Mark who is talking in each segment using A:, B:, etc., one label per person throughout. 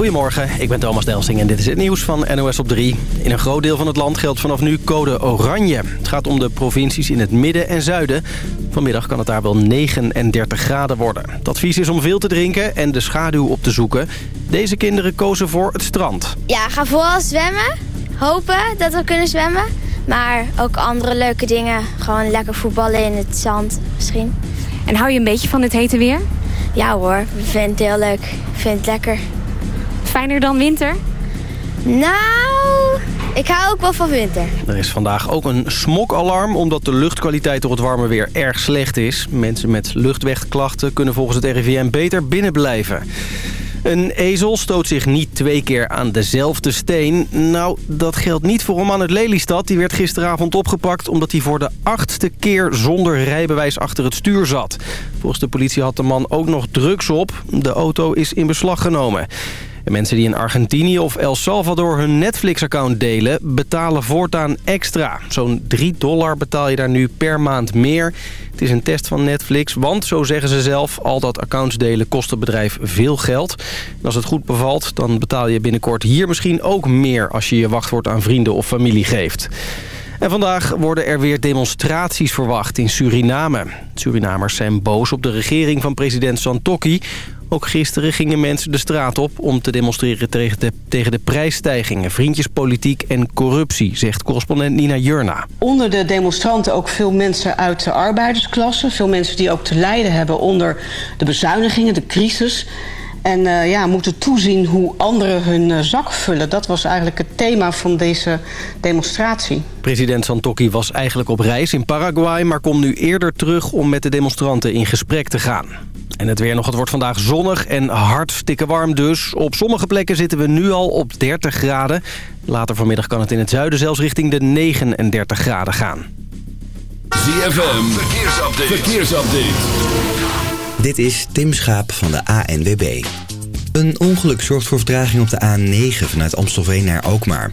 A: Goedemorgen, ik ben Thomas Delsing en dit is het nieuws van NOS op 3. In een groot deel van het land geldt vanaf nu code oranje. Het gaat om de provincies in het midden en zuiden. Vanmiddag kan het daar wel 39 graden worden. Het advies is om veel te drinken en de schaduw op te zoeken. Deze kinderen kozen voor het strand.
B: Ja, ga vooral zwemmen. Hopen dat we kunnen zwemmen. Maar ook andere leuke dingen. Gewoon lekker voetballen in het zand misschien.
C: En hou je een beetje van het hete weer?
B: Ja hoor, ik vind het heel leuk. Ik vind het lekker.
C: Fijner dan winter?
B: Nou, ik hou ook wel van winter.
A: Er is vandaag ook een smokalarm omdat de luchtkwaliteit door het warme weer erg slecht is. Mensen met luchtwegklachten kunnen volgens het RIVM beter binnen blijven. Een ezel stoot zich niet twee keer aan dezelfde steen. Nou, dat geldt niet voor een man uit Lelystad. Die werd gisteravond opgepakt omdat hij voor de achtste keer zonder rijbewijs achter het stuur zat. Volgens de politie had de man ook nog drugs op. De auto is in beslag genomen. En mensen die in Argentinië of El Salvador hun Netflix-account delen... betalen voortaan extra. Zo'n 3 dollar betaal je daar nu per maand meer. Het is een test van Netflix, want zo zeggen ze zelf... al dat accounts delen kost het bedrijf veel geld. En als het goed bevalt, dan betaal je binnenkort hier misschien ook meer... als je je wachtwoord aan vrienden of familie geeft. En vandaag worden er weer demonstraties verwacht in Suriname. Surinamers zijn boos op de regering van president Santokki. Ook gisteren gingen mensen de straat op om te demonstreren tegen de, tegen de prijsstijgingen, vriendjespolitiek en corruptie, zegt correspondent Nina Jurna.
D: Onder de demonstranten ook veel mensen uit de arbeidersklasse. Veel mensen die ook te lijden hebben onder de bezuinigingen, de crisis. En uh, ja, moeten toezien hoe anderen hun uh, zak vullen. Dat was eigenlijk het thema van deze demonstratie.
A: President Santokki was eigenlijk op reis in Paraguay... maar komt nu eerder terug om met de demonstranten in gesprek te gaan. En het weer nog, het wordt vandaag zonnig en hartstikke warm dus. Op sommige plekken zitten we nu al op 30 graden. Later vanmiddag kan het in het zuiden zelfs richting de 39 graden gaan.
E: ZFM, verkeersupdate. verkeersupdate.
F: Dit is Tim Schaap van de ANWB. Een ongeluk zorgt voor vertraging op de A9 vanuit Amstelveen naar Alkmaar.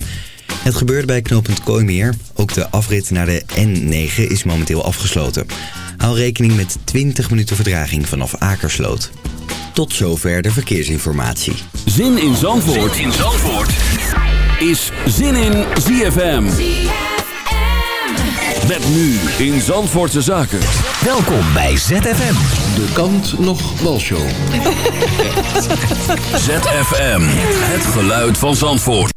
F: Het gebeurde bij knooppunt Kooimeer. Ook de afrit naar de N9 is momenteel afgesloten. Hou rekening met 20 minuten verdraging vanaf Akersloot. Tot zover de verkeersinformatie.
E: Zin in Zandvoort, zin in Zandvoort. is Zin in ZFM. Met nu in Zandvoortse Zaken.
G: Welkom bij ZFM.
H: De kant nog walshow.
E: ZFM. Het geluid van Zandvoort.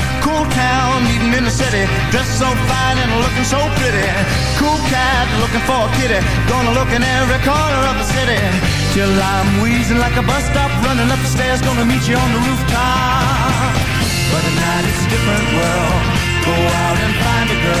I: Cool town, meeting in the city, dressed so fine and looking so pretty. Cool cat, looking for a kitty, gonna look in every corner of the city. Till I'm wheezing like a bus stop, running up the stairs, gonna meet you on the rooftop. But at night it's a different world. Go out and find a girl.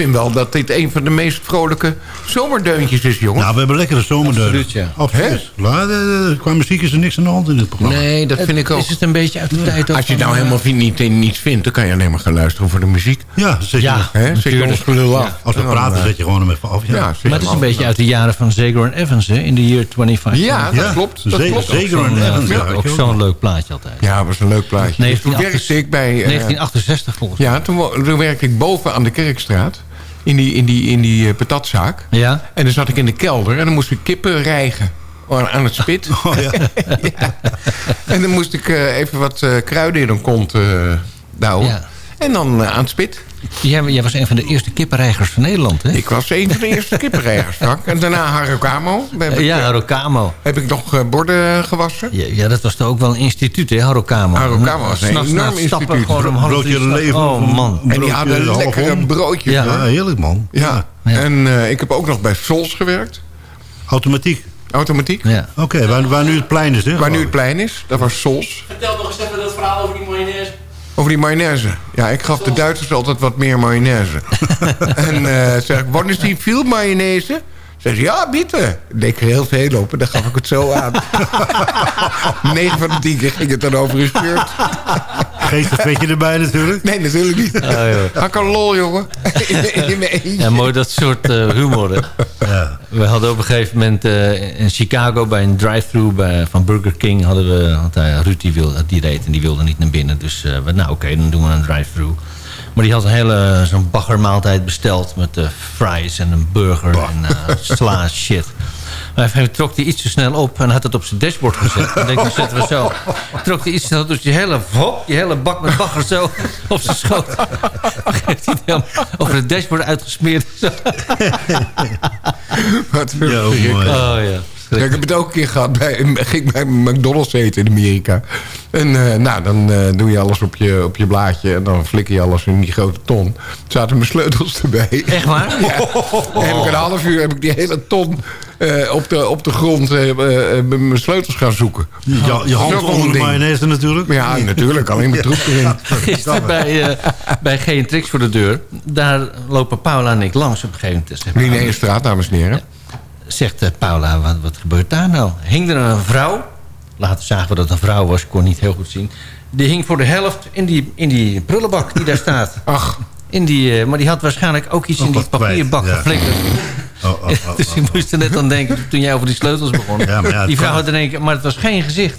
J: Vind wel dat dit een van de meest vrolijke zomerdeuntjes is, jongens.
K: Nou, we hebben lekkere zomerdeunen.
L: Absoluut, ja.
K: Absoluut. Ja, de- de- qua muziek is er niks aan de hand in dit programma.
J: Nee, dat vind ik ook.
L: Is het een beetje uit de tijd ook
J: Als je nou
L: eh,
J: helemaal niet, niets vindt, dan kan je alleen maar gaan luisteren voor de muziek.
K: Ja, zet je,
L: Ja,
J: Hè? Zet je
L: natuurlijk.
J: ons gelul af.
L: Ja.
K: als we praten
J: eh,
K: zet je gewoon hem even af. Ja,
L: Maar het is een
J: af.
L: beetje uit de jaren van Zager en Evans, hè? In de year 25.
J: Ja, dat
K: Ja,
J: klopt. Dat klopt.
L: Zo'n,
K: en
L: eh,
K: Evans,
L: ook zo'n leuk plaatje altijd.
J: Ja, dat was een leuk plaatje. Toen
L: 1968
J: werkte ik bij... eh,
L: 1968 volgens mij.
J: ja, toen werkte ik boven aan de Kerkstraat. In die, in die, in die eh, patatzaak.
L: Ja.
J: En dan zat ik in de kelder en dan moest ik kippen rijgen. Aan het spit.
K: Oh, ja.
J: Ja. En dan moest ik eh, even wat eh, kruiden in een kont eh douwen.
L: Ja.
J: En dan aan het spit.
L: Jij, jij was een van de eerste kippenreigers van Nederland, hè?
J: Ik was een van de eerste kippenrijgers, Frank. En daarna ik,
L: ja, Harokamo.
J: heb ik nog eh, borden gewassen.
L: Ja, ja, dat was toch ook wel een instituut, hè, Harokamo?
J: Harokamo was een enorm instituut.
L: gewoon om half
K: Broodje leven.
L: Oh, man.
J: En die hadden
K: Broodje
J: lekkere broodjes.
L: Ja.
K: Ja, heerlijk man.
J: Ja.
L: Ja.
J: En eh, ik heb ook nog bij Sols gewerkt.
K: Automatiek.
J: Automatiek.
L: Ja.
K: Oké, waar, waar nu het plein is, hè?
J: Waar nu het plein is. Dat was Sols.
L: Vertel nog eens even dat verhaal over die mayonaise.
J: Over die mayonaise. Ja, ik gaf de Duitsers altijd wat meer mayonaise. en eh zeg wat is die veel mayonaise? Zeg ze, ja, bitte. Ik deed er heel veel op en dan gaf ik het zo aan. 9 van de 10 keer ging het dan over een shirt.
K: Geen stafetje erbij natuurlijk.
J: Nee, natuurlijk niet.
L: Oh, joh.
J: Hak een lol, jongen. In, in mijn eentje.
L: Ja, mooi dat soort eh, humor, hè?
K: Ja.
L: We hadden op een gegeven moment eh, in Chicago bij een drive-thru bij- van Burger King hadden we, want uh, Ruud die, wil, die reed en die wilde niet naar binnen. Dus eh, we, nou oké, dan doen we een drive-thru. Maar die had een hele zo'n baggermaaltijd besteld met eh, fries en een burger en eh sla shit. Maar hij trok die iets te snel op en had het op zijn dashboard gezet. En denk, dat zetten we zo. Trok hij iets te snel, dus die hele, hop, die hele bak met bagger zo op zijn schoot. Heeft hij helemaal over het dashboard uitgesmeerd.
J: Wat
K: Ja, mooi.
L: Oh ja.
J: Ja, ik heb het ook een keer gehad. Bij, ging bij McDonald's eten in Amerika. En eh, nou, dan eh, doe je alles op je, op je blaadje. En dan flikker je alles in die grote ton. Er zaten mijn sleutels erbij.
L: Echt waar?
J: Ja. En heb ik een half uur heb ik die hele ton eh, op, de, op de grond mijn sleutels gaan zoeken.
K: Je, je hand onder de mayonaise natuurlijk.
J: Ja, natuurlijk. Alleen maar troep erin.
L: Gisteren bij, eh bij Geen Tricks voor de deur. Daar lopen Paula en ik langs op een gegeven moment. Zegt,
J: Linnéestraat, dames en heren.
L: Zegt eh, Paula, wat, wat gebeurt daar nou? Hing er een vrouw. Later zagen we dat het een vrouw was. Ik kon niet heel goed zien. Die hing voor de helft in die, in die prullenbak die daar staat.
J: Ach,
L: In die, eh, maar die had waarschijnlijk ook iets
K: Ook
L: in die papierbak
K: ja.
L: geflikkerd.
K: Oh, oh, oh,
L: dus ik moest er net aan denken toen jij over die sleutels begon.
K: Ja, maar ja, het
L: die vrouw had er een keer, maar het was geen gezicht.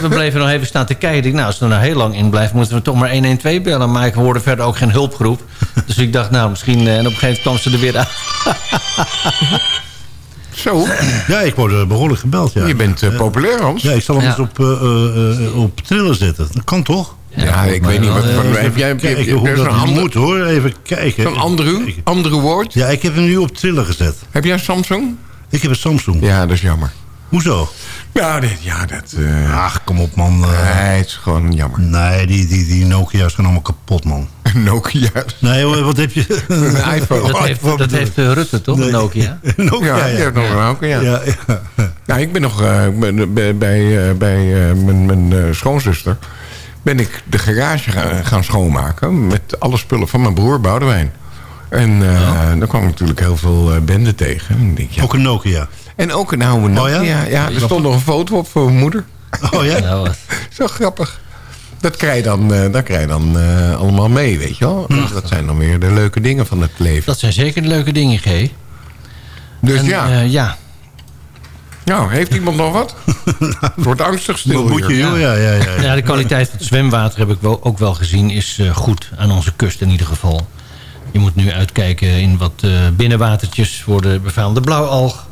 L: We bleven nog even staan te kijken. Nou, als we er nou heel lang in blijven, moeten we toch maar 112 bellen. Maar ik hoorde verder ook geen hulpgroep. Dus ik dacht, nou, misschien... eh, En op een gegeven moment kwam ze er weer uit.
J: zo.
K: Ja, ik word eh, behoorlijk gebeld, ja.
J: Je bent eh, populair, Hans.
K: Ja, ik zal hem
L: Ja.
K: eens op, eh, op trillen zetten. Dat kan toch?
J: Ja, ik weet niet wat... wat heb jij heb
K: Kijken hoe dat
J: ander-
K: moet, hoor. Even kijken.
J: Zo'n andere, andere woord?
K: Ja, ik heb hem nu op trillen gezet.
J: Heb jij een Samsung?
K: Ik heb een Samsung.
J: Ja, dat is jammer.
K: Hoezo?
J: Ja, dit, ja dat...
K: Ach, kom op, man.
J: Nee, het is gewoon jammer.
K: nee, die, die, die Nokia's gaan allemaal kapot, man.
J: Nokia.
K: Nee, hoor, wat heb je?
J: Een iPhone.
L: Dat heeft, dat heeft eh, Rutte, toch?
K: Nee.
L: Een Nokia.
K: Nokia,
J: Ja,
K: ja.
J: je hebt nog een Nokia.
K: Ja, ja.
J: Nou, ik ben nog eh, ben, bij, bij, eh, bij eh, mijn, mijn eh, schoonzuster... ben ik de garage gaan, gaan schoonmaken... met alle spullen van mijn broer Boudewijn. En eh dan kwam ik natuurlijk heel veel eh, benden tegen. En, ik denk, ja.
K: Ook een Nokia.
J: en ook een oude Nokia.
K: ja?
J: ja? er stond nog een foto op voor mijn moeder.
K: Oh ja?
J: Zo grappig. Dat krijg je dan, eh, dat krijg je dan eh, allemaal mee, weet je wel. Dus dat zijn dan weer de leuke dingen van het leven.
L: Dat zijn zeker de leuke dingen, G.
J: Dus
L: En,
J: ja,
L: eh, ja.
J: nou, heeft iemand nog wat? Het wordt angstig stil
K: moet je, joh? Ja, ja, ja.
L: Ja, de kwaliteit van het zwemwater heb ik wel, ook wel gezien... is eh, goed aan onze kust in ieder geval. Je moet nu uitkijken in wat eh, binnenwatertjes... voor de blauwalg.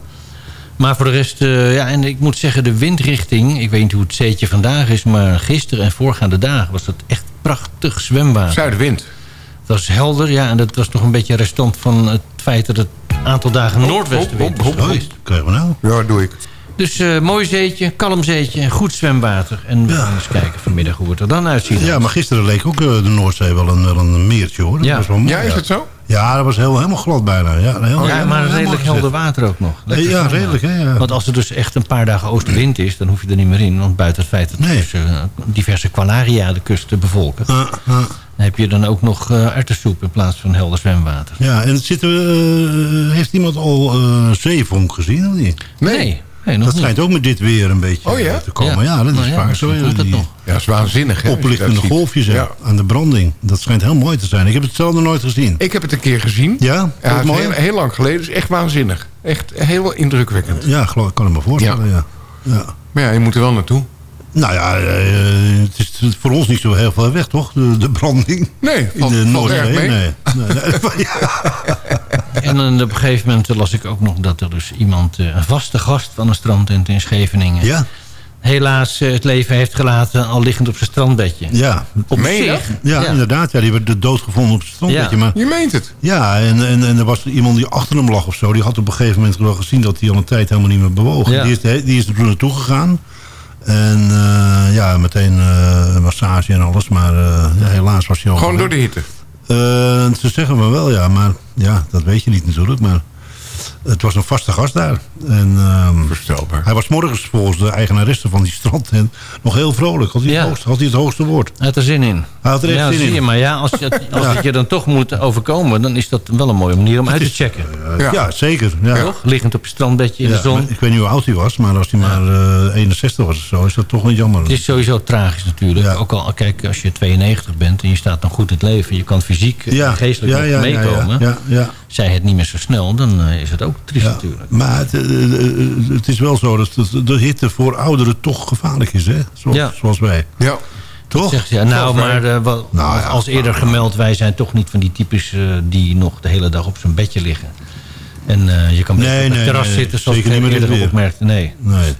L: Maar voor de rest, eh, ja, en ik moet zeggen, de windrichting... ik weet niet hoe het zeetje vandaag is... maar gisteren en voorgaande dagen was het echt prachtig zwemwater.
J: Zuidwind.
L: Het was helder, ja, en dat was nog een beetje restant van het feit... dat het aantal dagen noordwestenwind is geweest.
K: Krijgen we nou?
J: Ja, doe ik.
L: Dus eh, mooi zeetje, kalm zeetje, goed zwemwater. En we gaan eens kijken vanmiddag hoe het er dan uitziet.
K: Ja, maar gisteren leek ook eh, de Noordzee wel een, wel een meertje, hoor. Dat
L: Ja.
K: was wel mooi,
J: Ja, is het zo?
K: Ja, dat was heel, helemaal glad bijna. Ja, heel,
L: ja, maar redelijk helder
K: gezet.
L: water ook nog. Lekker
K: Ja, redelijk, hè, ja.
L: Want als er dus echt een paar dagen oostenwind is... dan hoef je er niet meer in. Want buiten het feit dat
K: Nee.
L: dus, eh, diverse qualaria de kust bevolken...
K: Ah, ah.
L: heb je dan ook nog uh, in plaats van helder zwemwater.
K: Ja, en zitten, uh, heeft iemand al uh, zeevonk gezien of niet?
L: Nee. nee. Nee nog
K: dat schijnt ook met dit weer een beetje
J: oh, ja?
K: te komen. Ja, ja dat is
L: nou,
K: vaak zo.
L: Dat
K: die,
L: nog.
J: Ja, dat is waanzinnig. Hè,
K: oplichtende golfjes
J: ja.
K: aan de branding. Dat schijnt heel mooi te zijn. Ik heb het zelf nog nooit gezien.
J: Ik heb het een keer gezien.
K: Ja?
J: ja het
K: mooi?
J: Heel, heel, lang geleden. Het is echt waanzinnig. Echt heel indrukwekkend.
K: Ja, geloof, ik kan het me voorstellen. Ja. Ja.
J: Maar ja, je moet er wel naartoe.
K: Nou ja, uh, het is voor ons niet zo heel ver weg, toch? De, de branding.
J: Nee,
K: in de Noordzee. Nee. nee. nee.
L: en dan op een gegeven moment las ik ook nog dat er dus iemand, uh, een vaste gast van een strandtent in Scheveningen...
K: Ja.
L: helaas het leven heeft gelaten al liggend op zijn strandbedje.
K: Ja.
L: Op
J: Meen
L: zich.
K: Ja, ja, inderdaad. Ja, die werd dood gevonden op zijn strandbedje.
L: Ja.
K: Maar,
J: je meent het?
K: Ja, en, en, en er was iemand die achter hem lag of zo. Die had op een gegeven moment wel gezien dat hij al een tijd helemaal niet meer bewoog.
L: Ja.
K: Die, is, die is er toen naartoe gegaan. En uh, ja, meteen uh, massage en alles. Maar uh, ja, helaas was hij al...
J: Gewoon door de hitte?
K: ze zeggen me wel, ja. Maar ja, dat weet je niet natuurlijk. Maar het was een vaste gast daar. En,
J: Verstelbaar.
K: Hij was morgens volgens de eigenaresse van die strand en nog heel vrolijk. Had hij,
L: Ja.
K: het, hoogste, had hij het hoogste woord.
L: Hij had er zin in.
K: Hij had er echt
L: ja,
K: zin
L: zie
K: in.
L: je, maar ja, als, je, als het je dan toch moet overkomen... dan is dat wel een mooie manier om uit te checken.
K: Ja, ja zeker. Ja.
L: Toch? Liggend op je strandbedje in
K: Ja,
L: de zon.
K: maar Ik weet niet hoe oud hij was, maar als hij maar eh 61 was of zo, is dat toch wel jammer.
L: Het is sowieso tragisch natuurlijk.
K: Ja.
L: Ook al, kijk, als je 92 bent en je staat nog goed in het leven... je kan fysiek en geestelijk
K: ja,
L: nog
K: ja,
L: meekomen...
K: Ja, ja, ja.
L: Zij het niet meer zo snel, dan eh, is het ook triest
K: Ja.
L: natuurlijk.
K: Maar het, eh, eh, het is wel zo dat de- hitte voor ouderen toch gevaarlijk is, hè? Zoals,
L: Ja.
K: zoals wij.
J: Ja.
K: Toch?
L: Zegt ja, nou, maar eh, wat,
K: Nou ja,
L: als eerder gemeld... wij zijn toch niet van die types die nog de hele dag op zijn bedje liggen. En eh, je kan best
K: Nee,
L: op het
K: nee,
L: terras
K: nee,
L: zitten, zoals ik eerder opmerkte. Nee,
K: Nee.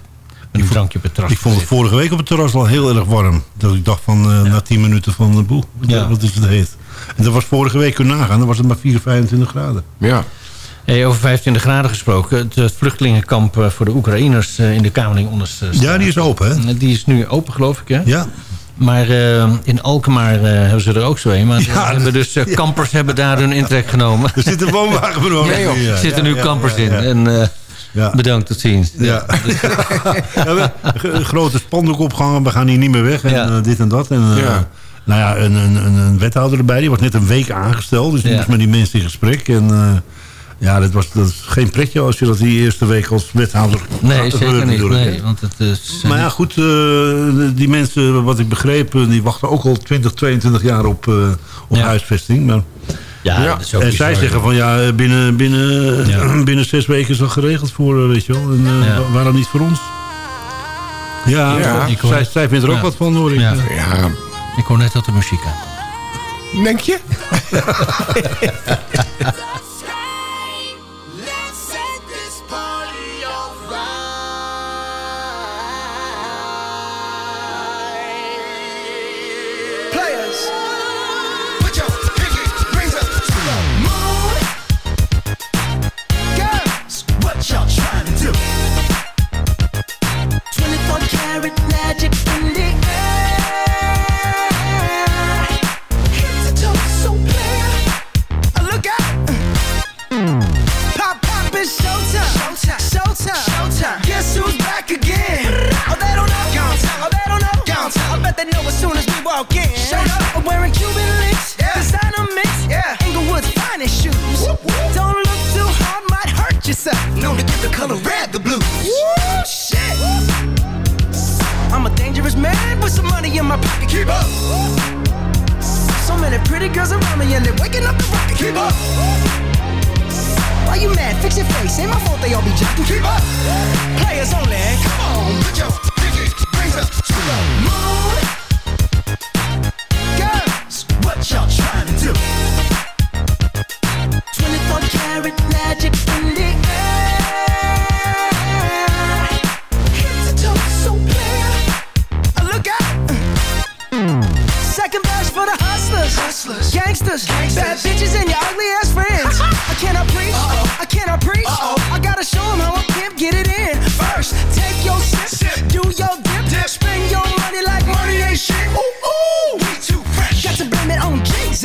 L: Een drankje op het terras.
K: Ik vond het vorige week op het terras al heel erg warm. Dat ik dacht van eh, na 10 minuten van de boel,
L: Ja.
K: wat is het heet. En dat was vorige week kun je nagaan, dan was het maar 4, 25 graden.
J: Ja.
L: Hey, over 25 graden gesproken. Het, eh, vluchtelingenkamp eh, voor de Oekraïners eh, in de Kamerling onderste straat.
K: Ja, die is open, hè?
L: Die is nu open, geloof ik, hè?
K: Ja.
L: Maar eh, in Alkmaar eh, hebben ze er ook zo een. Maar
K: Ja,
L: hebben dus, eh, kampers hebben daar hun intrek genomen.
K: Er zit een woonwagen voor
J: Nee,
L: Er zitten nu
K: ja,
L: kampers
K: ja,
L: in.
K: ja.
L: En eh,
K: Ja.
L: bedankt tot ziens.
K: Ja. Ja, we- een grote spandoek opgehangen, we gaan hier niet meer weg. En
L: Ja.
K: eh, dit en dat. En, eh,
J: Ja.
K: Nou ja, een, een, een, wethouder erbij, die was net een week aangesteld. Dus die
L: Ja.
K: moest met die mensen in gesprek. En eh, ja, dat was, dat is geen pretje als je dat die eerste week als wethouder
L: Nee, zeker
K: gebeuren
L: niet. Nee, want het is...
K: Maar ja, goed, eh, die mensen, wat ik begreep, die wachten ook al 20, 22 jaar op, eh, op
L: Ja.
K: huisvesting. Maar,
L: ja,
J: Ja.
L: dat is ook
K: en
L: bizar.
K: zij zeggen van ja, binnen, binnen,
L: Ja.
K: binnen zes weken is dat geregeld voor, eh, weet je wel. En eh,
L: Ja.
K: waarom niet voor ons? Ja, zij,
L: het.
K: zij vindt er ook wat van, hoor ik.
L: Ja.
J: Ja.
L: Ik hoor net dat de muziek aan.
J: Denk je?
M: walk in. Showed up. I'm wearing Cuban links. Yeah. Designer mix. Yeah. Inglewood's finest shoes. Don't look too hard, might hurt yourself. Known to give the color red the blues. Woo, shit. I'm a dangerous man with some money in my pocket. Keep up. So many pretty girls around me and they're waking up the rocket. Keep up. Why you mad? Fix your face. Ain't my fault they all be jacking. Keep up. Players only. Come on, put your pinky rings up to the moon. What y'all trying to do? 24 karat magic in the air. Head to toe, so clear. Uh, Look out. Second verse for the hustlers, hustlers, gangsters, bad bitches, and your ugly ass friends.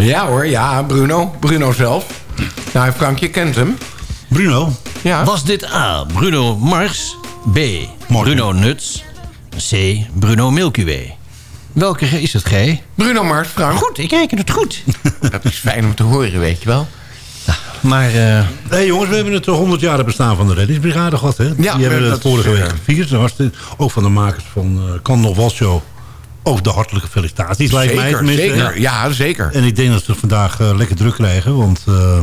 J: Ja hoor, ja, Bruno. Bruno zelf. Nou, Frank, je kent hem.
K: Bruno?
J: Ja.
L: Was dit A. Bruno Mars? B. Bruno Nuts? C. Bruno Milky Way? Welke is het, G?
J: Bruno Mars, Frank.
L: Goed, ik reken het goed.
J: Dat is fijn om te horen, weet je wel.
L: Maar... eh
K: hey jongens, we hebben het 100 jaar bestaan van de reddingsbrigade gehad. Hè? Die hebben
J: dat
K: het vorige
J: is,
K: week
J: eh,
K: gevierd. Dat was de- ook van de makers van eh Kan Nog Wel Show. Ook de hartelijke felicitaties, lijkt mij tenminste.
J: zeker. Ja, zeker.
K: En ik denk dat ze vandaag eh, lekker druk krijgen. Want eh,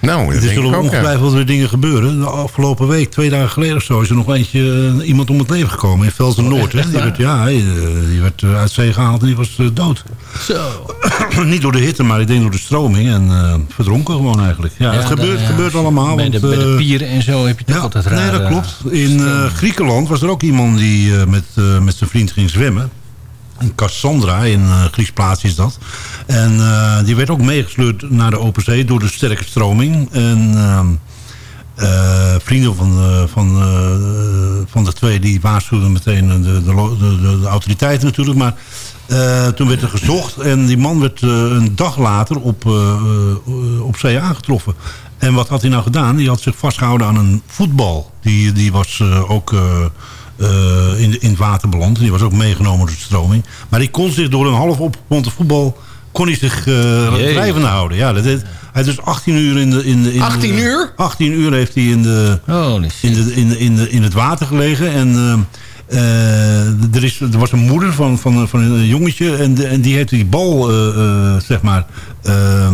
J: Nou, dat
K: er zullen
J: ook,
K: ongetwijfeld weer dingen gebeuren. De afgelopen week, twee dagen geleden of zo... is er nog eentje, eh, iemand om het leven gekomen in Velsen Noord. hè? Die werd, ja, hij, die werd uit zee gehaald en die was dood.
L: Zo.
K: Niet door de hitte, maar ik denk door de stroming. En eh, verdronken gewoon eigenlijk. Ja, het gebeurt,
L: dan, ja,
K: gebeurt allemaal.
L: Bij de,
K: want,
L: bij de pieren en zo heb je toch
K: ja,
L: altijd raar.
K: nee, dat klopt. In eh, Griekenland was er ook iemand die eh, met, eh, met zijn vriend ging zwemmen. In Cassandra, in uh, Gries plaats is dat. En eh, die werd ook meegesleurd naar de open zee door de sterke stroming. En ehm, eh, vrienden van, de- van, eh, van de twee die waarschuwden meteen de, de, de, de, autoriteiten natuurlijk. Maar eh, toen werd er gezocht en die man werd eh, een dag later op, eh, eh, op zee aangetroffen. En wat had hij nou gedaan? Die had zich vastgehouden aan een voetbal. Die, die was eh, ook eh, eh, in, de- in het water beland. Die was ook meegenomen door de stroming. Maar die kon zich door een half opgepompt voetbal... kon hij zich eh
L: Jee.
K: drijvende houden. Ja, dat, hij is dus 18 uur in de... In de in
J: 18
K: de-
J: uur?
K: 18 uur heeft hij in, de,
L: Holy
K: in, de, in, de, in, de, in het water gelegen. En eh, eh, er, is, er was een moeder van, van, van een jongetje. En, de- en die heeft die bal, eh, eh, zeg maar, eh, eh,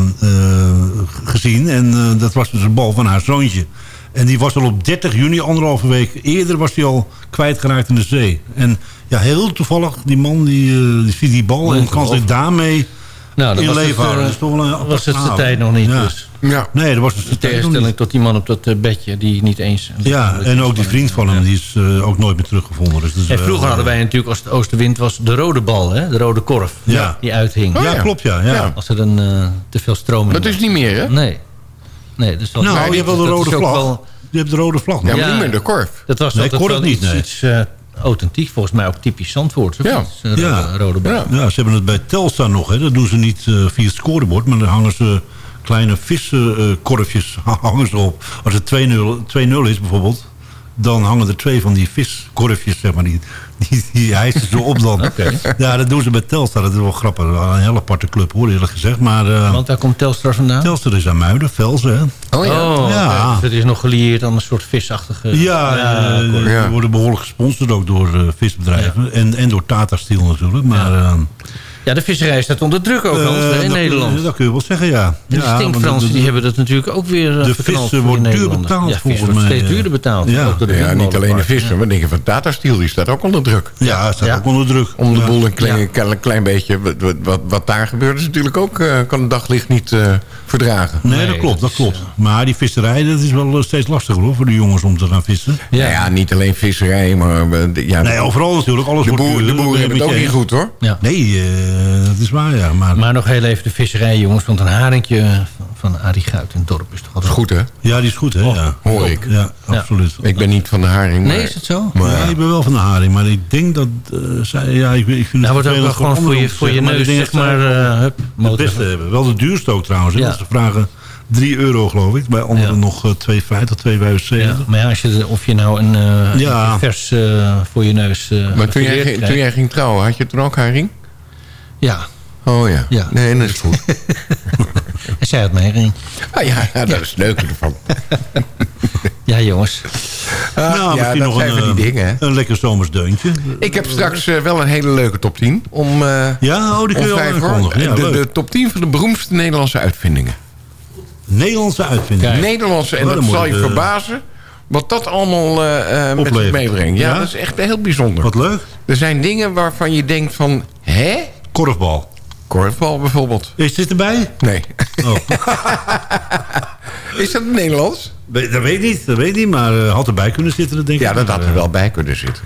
K: gezien. En eh, dat was dus een bal van haar zoontje. En die was al op 30 juni, anderhalve week eerder, was hij al kwijtgeraakt in de zee. En ja, heel toevallig, die man die, eh, die ziet die bal en kan zich daarmee
L: Nou, dat
K: in
L: was
K: leven
L: het, eh,
K: houden. Dat is toch wel een
L: was het de tijd nog niet.
K: Ja.
L: Dus.
J: Ja.
K: Nee, dat was dus de
L: In
K: tijd nog
L: tegenstelling tot die man op dat eh, bedje die niet eens...
K: Ja, en ook die vriend van hem, die is ook nooit meer teruggevonden. Dus
L: En vroeger hadden wij natuurlijk, als het oostenwind was, de rode bal, hè? de rode korf.
K: Ja.
L: Die uithing.
K: Ja, klopt, ja. ja.
L: Als er een eh, te veel stroming
J: Dat is niet meer, hè?
L: Nee. Nee, dus dat,
K: Nou, je hebt wel de rode vlag.
L: wel-
K: Je hebt de rode vlag.
J: Ja, maar niet meer de korf.
L: dat was
K: Nee,
L: wel
K: niet,
L: iets,
K: nee.
L: iets eh, authentiek. Volgens mij ook typisch Zandvoort.
J: Ja.
L: niet? Een rode,
K: Ja.
L: rode.
J: Ja.
K: Ja, ze hebben het bij Telstar nog. Hè. Dat doen ze niet eh, via het scorebord. Maar dan hangen ze kleine viskorfjes hangen ze op. Als het 2-0 2-0 is bijvoorbeeld... dan hangen er twee van die viskorfjes, zeg maar. Die, die, die hijsen ze op dan. Ja, dat doen ze bij Telstar. Dat is wel grappig. Een hele aparte club, hoor, eerlijk gezegd. Maar eh,
L: Want daar komt Telstar vandaan?
K: Telstar is aan Muiden, Velzen, hè.
J: Oh ja.
L: Oh,
K: Ja.
L: Dus het is nog gelieerd aan een soort visachtige...
K: Ja, eh,
L: akkoord.
K: die worden behoorlijk gesponsord ook door eh, visbedrijven. En, en door Tata Steel natuurlijk. Maar, eh,
L: Ja, de visserij staat onder druk ook, hè, in
K: dat-
L: Nederland.
K: Dat kun je wel zeggen, ja.
L: En de
K: ja,
L: stinkfransen die hebben dat natuurlijk ook weer eh,
K: De
L: verknald
K: vis
L: voor
K: wordt
L: de
K: duur betaald,
L: Ja,
K: volgens mij,
L: steeds
K: eh.
L: duurder betaald.
K: Ja.
J: Niet alleen de vissen, maar denk je van Tata Steel, die staat ook onder druk.
K: Ja, het staat
L: Ja.
K: ook onder druk.
J: Om de boel een klein, klein, klein beetje... Wat, wat, wat daar gebeurt is natuurlijk ook... eh, kan het daglicht niet eh, verdragen.
N: Nee, dat klopt, dat klopt. Maar die visserij, dat is wel eh, steeds lastiger hoor, voor de jongens om te gaan vissen.
J: Ja, Nou ja niet alleen visserij, maar... eh, ja,
N: Nee, overal natuurlijk. Alles
J: de,
N: wordt
J: boer, de boeren
N: dat
J: hebben het ook niet goed, hoor.
L: Ja.
N: Nee, eh, dat is waar, ja. Maar,
L: Maar nog heel even de visserij, jongens. Want een haringje van, van Arie Guit in het dorp is toch altijd...
J: goed, hè?
N: ja, die is goed, hè? ja.
J: Hoor ik.
N: Ja, absoluut.
J: Ik ben niet van de haring.
L: Nee, is het zo?
J: Maar,
N: ja, ik ben wel van de haring, maar ik denk dat eh, zij... Ja, ik, ik vind het
L: wordt ook wel gewoon voor je, voor je neus, zeg maar, eh hup,
N: het beste hebben. Wel de duurste ook trouwens.
L: Ja.
N: Ze vragen 3 euro, geloof ik. Bij anderen
L: Ja.
N: nog eh, 2,50, 2,75.
L: Ja, maar ja, als je, of je nou een, eh,
N: Ja.
L: een vers eh, voor je neus eh
J: maar toen, jij,
L: krijgt.
J: toen jij ging trouwen, had je toen ook haring?
L: Ja,
J: Oh ja.
L: Ja.
J: Nee, dat is goed.
L: en zij had meeging.
J: ah, ja, ja, dat is het leuke ervan.
L: Ja, jongens.
J: Ah,
N: nou,
J: ja,
N: misschien nog een,
J: die dingen,
N: een lekker zomers deuntje.
J: Ik heb straks eh, wel een hele leuke top 10. Om, eh
N: Ja, oh, die kun je aankondigen. Ja,
J: de, de top 10 van de beroemdste Nederlandse uitvindingen.
N: Nederlandse uitvinding.
J: Nederlandse, en
N: Oh,
J: dat zal je
N: eh,
J: verbazen... wat dat allemaal eh, eh, met zich meebrengt. Ja,
N: Ja?
J: dat is echt heel bijzonder.
N: Wat leuk.
J: Er zijn dingen waarvan je denkt van... Hè?
N: Korfbal.
J: Korfbal bijvoorbeeld.
N: Is dit erbij?
J: Nee.
N: Oh.
J: is dat in Nederlands?
N: Dat weet ik niet, dat weet ik niet, maar eh, had erbij kunnen zitten, denk ik.
J: Ja, dat had er wel bij kunnen zitten.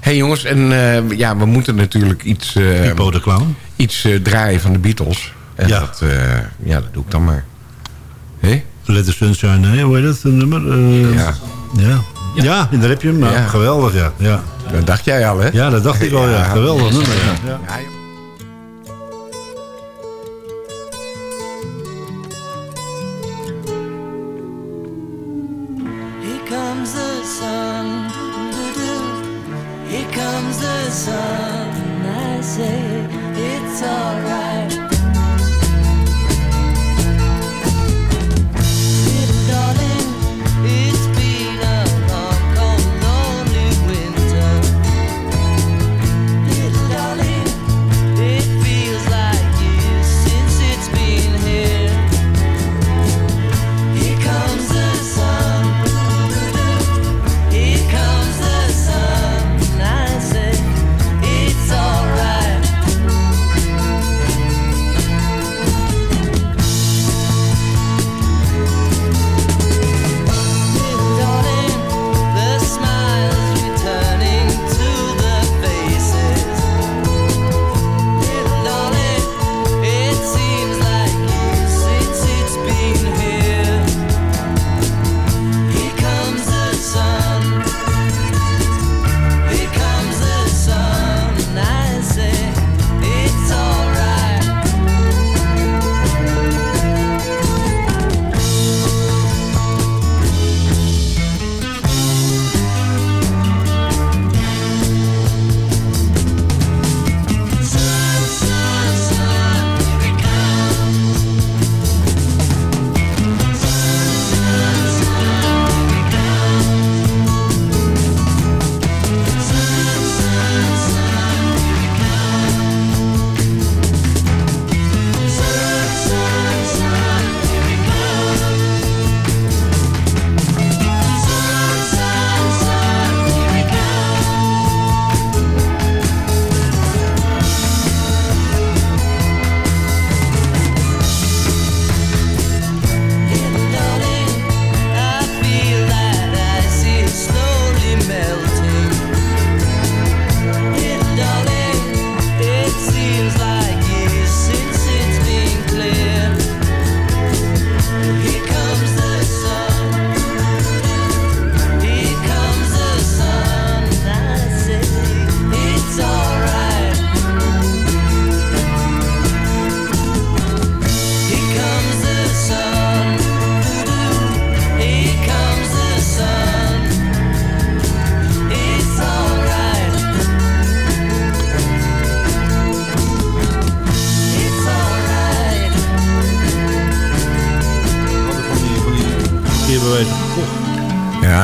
J: Hé hey jongens, en eh, ja, we moeten natuurlijk iets, eh,
N: Pipo de Clown.
J: iets eh, draaien van de Beatles. En
N: Ja.
J: dat, eh, ja, dat doe ik dan maar. Hé?
N: Let the Sunshine, nee, hoe heet dat, een nummer? Eh,
J: Ja.
N: ja. Ja, daar heb je hem.
J: Ja.
N: Geweldig, ja. ja.
J: Dat dacht jij al, hè?
N: Ja, dat dacht ik al, ja.
J: Ja.
N: Geweldig nummer, ja.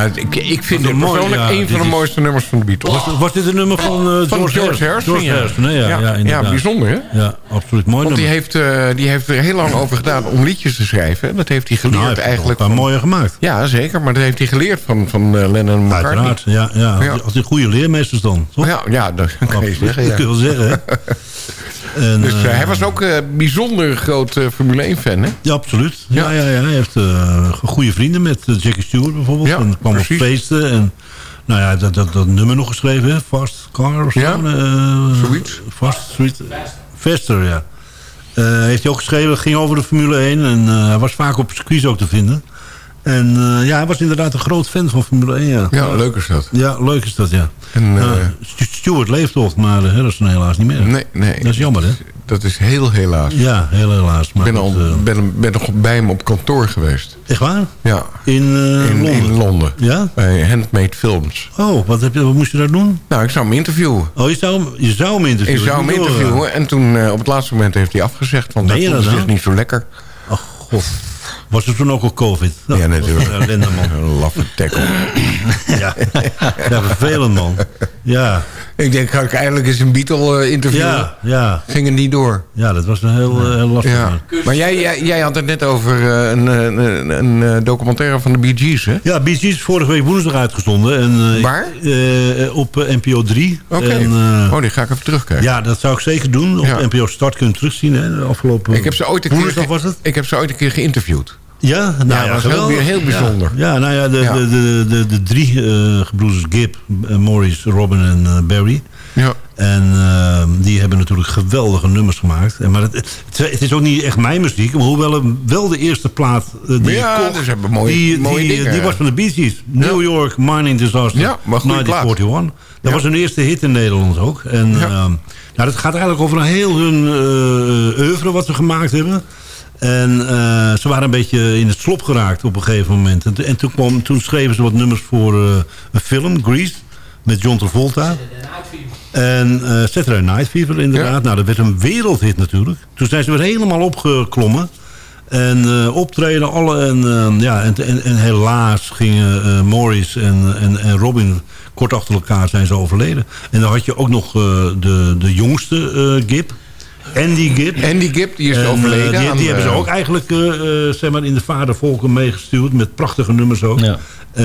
N: Ja,
J: ik, ik vind het
N: een mooi,
J: persoonlijk
N: ja,
J: een van de
N: is-
J: mooiste nummers van de Beatles.
N: Was, was dit een nummer van, eh,
J: Van
N: George,
J: George Harrison,
N: George
J: ja.
N: Harrison, nee, ja,
J: Ja,
N: ja,
J: ja, bijzonder, hè?
N: Ja, absoluut mooi
J: Want die heeft, eh, die heeft er heel lang over gedaan om liedjes te schrijven. En Dat heeft hij geleerd
N: Nou, hij heeft
J: eigenlijk.
N: wel een paar
J: van-
N: mooie gemaakt.
J: Ja, zeker. Maar dat heeft hij geleerd van, van eh, Lennon en McCartney.
N: Uiteraard, ja. ja.
J: Ja.
N: Als die goede leermeesters dan. Toch?
J: Ja, ja, dat kan je zeggen.
N: Dat kun je
J: Ja.
N: wel zeggen. hè.
K: En,
J: dus eh,
K: eh,
J: hij was ook eh, bijzonder groot Formule 1-fan, hè?
K: Ja, absoluut. Ja. Ja, ja, Hij heeft goede vrienden met Jackie Stewart bijvoorbeeld.
J: Ja,
K: en kwam
J: precies.
K: op feesten. En nou ja, dat, dat, dat nummer nog geschreven, hè? Fast Car of zo.
J: Ja, zoiets.
K: Fast Street. Faster, ja. Heeft hij ook geschreven, ging over de Formule 1. En hij was vaak op circuits ook te vinden. En eh, ja, hij was inderdaad een groot fan van Formule 1, ja.
J: Ja, leuk is dat.
K: Ja, leuk is dat, ja.
J: En, eh,
K: Stu- Stuart leeft toch, maar eh, dat is dan helaas niet meer.
J: Nee, nee.
K: Dat is jammer, hè?
J: Dat is heel helaas.
K: Ja, heel helaas.
J: Ik ben, al,
K: eh,
J: ben, ben nog bij hem op kantoor geweest.
K: echt waar?
J: Ja,
K: In, eh,
J: in,
K: Londen?
J: in Londen.
K: Ja?
J: Bij Handmade Films.
K: Oh, wat, heb je, wat moest je daar doen?
J: Nou, ik zou hem interviewen.
K: Oh, je zou hem, je zou hem interviewen?
J: Ik zou hem interviewen en toen eh, op het laatste moment heeft hij afgezegd. Want voelde
K: dat
J: zich
K: nou?
J: niet zo lekker.
K: Oh, god. Was er toen ook al covid?
J: Ja, natuurlijk.
K: een ellende, man.
J: Een laffe tackle.
K: Ja. ja, vervelend, man. Ja.
J: Ik denk, ga ik eindelijk eens een Beatle eh, interviewen?
K: Ja, ja.
J: Ging er niet door.
K: Ja, dat was een heel, heel lastig.
J: Ja. Maar jij, jij, jij had het net over eh, een, een, een, documentaire van de Bee Gees, hè?
K: Ja, BG is vorige week woensdag uitgezonden. En,
J: Waar?
K: op NPO 3.
J: Oké. Oh, die ga ik even terugkijken.
K: ja, dat zou ik zeker doen. Op
J: Ja.
K: NPO Start kun je terugzien. Hè, de afgelopen
J: Ik heb ze ooit een keer,
K: woensdag
J: ge-
K: was het?
J: Ik heb ze ooit een keer geïnterviewd.
K: Ja, nou
J: Ja, dat was heel- heel bijzonder.
K: Ja, ja nou ja, de,
J: Ja.
K: De, de, de, de drie eh gebroeders Gibb, eh, Maurice, Robin en eh, Barry.
J: Ja.
K: En eh, die hebben natuurlijk geweldige nummers gemaakt. En, maar het, het, het is ook niet echt mijn muziek. Maar hoewel wel de eerste plaat die
J: Ja,
K: ik kocht...
J: dus hebben mooie-
K: die,
J: mooie
K: die,
J: dingen.
K: die was van de Bee Gees. New York Mining Disaster.
J: Ja, maar goede plaat.
K: 1941. Dat
J: Ja.
K: was hun eerste hit in Nederland ook. En
J: Ja.
K: ehm, nou, dat gaat eigenlijk over een heel hun oeuvre wat ze gemaakt hebben. En eh, ze waren een beetje in het slop geraakt op een gegeven moment. En, en toen, kwam, toen schreven ze wat nummers voor eh, een film, Grease, met John Travolta. En eh Saturday Night Fever inderdaad. Nou, dat werd een wereldhit natuurlijk. Toen zijn ze weer helemaal opgeklommen. En optreden alle. En, ja, en, en, en helaas gingen eh, Morris en, en, en Robin kort achter elkaar zijn ze overleden. En dan had je ook nog de, de jongste Gib. Andy Gibb.
J: Andy Gibb, die is
K: En, eh,
J: overleden.
K: die,
J: aan,
K: die hebben ze
J: eh,
K: ook eigenlijk eh, eh, zeg maar in de vadervolken meegestuurd. Met prachtige nummers ook.
L: Ja.
K: Eh,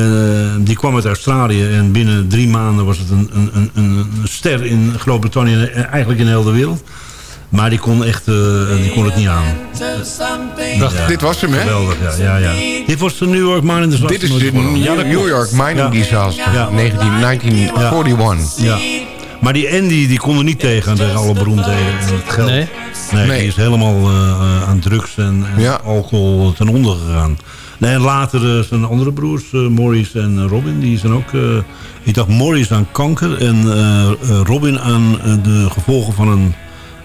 K: die kwam uit Australië. En binnen drie maanden was het een, een, een, een ster in Groot-Brittannië. En eigenlijk in heel de wereld. Maar die kon, echt, eh, die kon het niet aan.
J: Dacht, Dit was hem, hè?
K: Geweldig, ja. ja, ja. Dit was de New York Mining Disaster.
J: Dit is de New. York Mining
K: Ja.
J: Disaster.
K: Ja.
J: 19, 1941.
K: Ja. Maar die Andy die kon er niet tegen, tegen alle beroemdheden en het geld.
L: Nee?
K: Nee,
J: Nee.
K: die is helemaal eh, eh, aan drugs en, en
J: Ja.
K: alcohol ten onder gegaan. Nee, en later eh, zijn andere broers, eh, Maurice en eh, Robin, die zijn ook... eh, ik dacht Maurice aan kanker en eh, eh, Robin aan eh, de gevolgen van een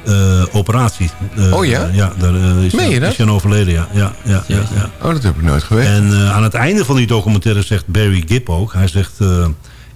K: eh, operatie. Eh,
J: Oh ja?
K: eh, ja, daar eh, is,
J: Meen je
K: hij-
J: dat?
K: is hij aan overleden, ja. ja, ja, ja, ja.
J: Oh, dat heb ik nooit geweten.
K: En eh, aan het einde van die documentaire zegt Barry Gibb ook... hij zegt, eh,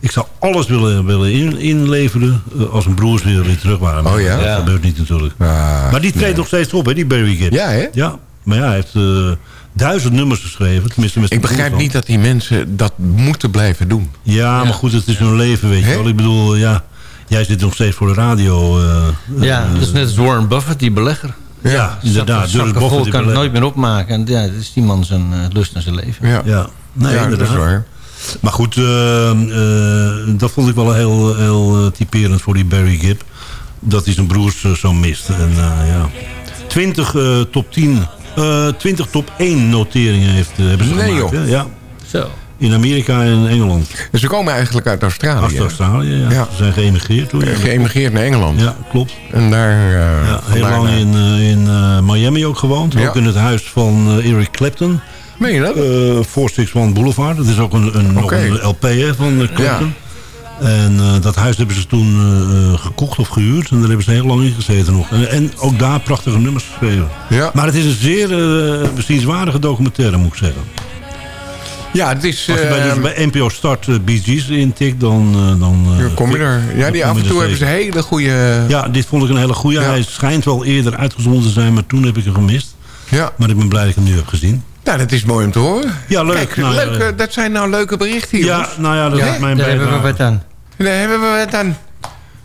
K: ik zou alles willen, willen in, inleveren... eh, als mijn broers weer, weer terug waren. Maar
J: Oh ja?
K: Dat
L: Ja.
K: gebeurt niet natuurlijk.
J: Ah,
K: maar die treedt
J: nee.
K: nog steeds op, hè, die Barry Gibb.
J: Ja, hè?
K: Ja, maar ja, hij heeft eh, duizend nummers geschreven. Tenminste met
J: Ik begrijp niet dat die mensen dat moeten blijven doen.
K: Ja, maar goed, het is hun leven, weet je wel. Ik bedoel, ja... Jij zit nog steeds voor de radio. eh,
L: Ja, dat is net als Warren Buffett, die belegger.
K: ja, inderdaad.
L: Zakken
K: Doris
L: vol kan het nooit meer opmaken. En ja, dat is die man zijn eh, lust en zijn leven.
J: Ja,
K: Ja, nee,
J: Ja, dat
K: inderdaad.
J: is waar.
K: Maar goed, eh, eh, dat vond ik wel heel, heel eh, typerend voor die Barry Gibb. Dat hij zijn broers zo mist. En eh, ja, 20 eh, top 10, eh 20 top 1 noteringen heeft, hebben ze
J: Nee,
K: gemaakt.
J: joh.
K: Ja,
L: Zo.
K: in Amerika en Engeland.
J: Dus ze komen eigenlijk uit Australië.
K: Uit Australië, ja.
J: Ja.
K: Ze zijn geëmigreerd toen.
J: Geëmigreerd naar Engeland.
K: ja, klopt.
J: En daar... eh,
K: Ja, heel lang
J: naar-
K: in, in eh, Miami ook gewoond.
J: Ja.
K: Ook in het huis van eh, Eric Clapton.
J: Meen je dat?
K: Eh 461 Boulevard. Dat is ook een, een, nog een LP hè, van eh, Clapton. En eh, dat huis hebben ze toen eh, eh, gekocht of gehuurd. En daar hebben ze heel lang in gezeten nog. En, en ook daar prachtige nummers geschreven.
J: Ja.
K: Maar het is een zeer eh bezienswaardige documentaire, moet ik zeggen.
J: Ja, het is...
K: Als je bij,
J: eh,
K: dus bij NPO Start eh, Bee Gees intikt, dan... eh, dan eh,
J: kom je er. Ja, die af en toe hebben ze hele goede...
K: Ja, dit vond ik een hele goede.
J: Ja.
K: Hij schijnt wel eerder uitgezonden te zijn, maar toen heb ik hem gemist.
J: Ja.
K: Maar ik ben blij dat ik hem nu heb gezien.
J: Nou, dat is mooi om te horen.
K: Ja, leuk.
J: Kijk,
K: Nou, ja,
J: leuke, dat zijn nou leuke berichten,
K: Ja,
J: jongens.
K: nou ja, dat
J: Ja,
K: is mijn
L: Daar hebben we wat aan.
J: Daar hebben we het aan.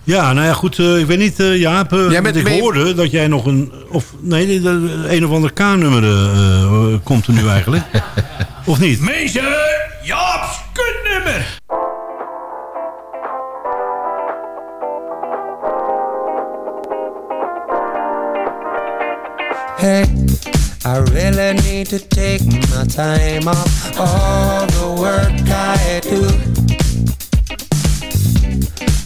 K: Ja, nou ja, goed. eh, ik weet niet, eh Jaap. eh,
J: Jij bent
K: want ik hoorde dat jij nog een... Of nee, de- de- een of ander K-nummer eh, eh, komt er nu eigenlijk. of niet?
G: Meester Jaap's kutnummer.
O: Hey, I really need to take my time off all the work I do.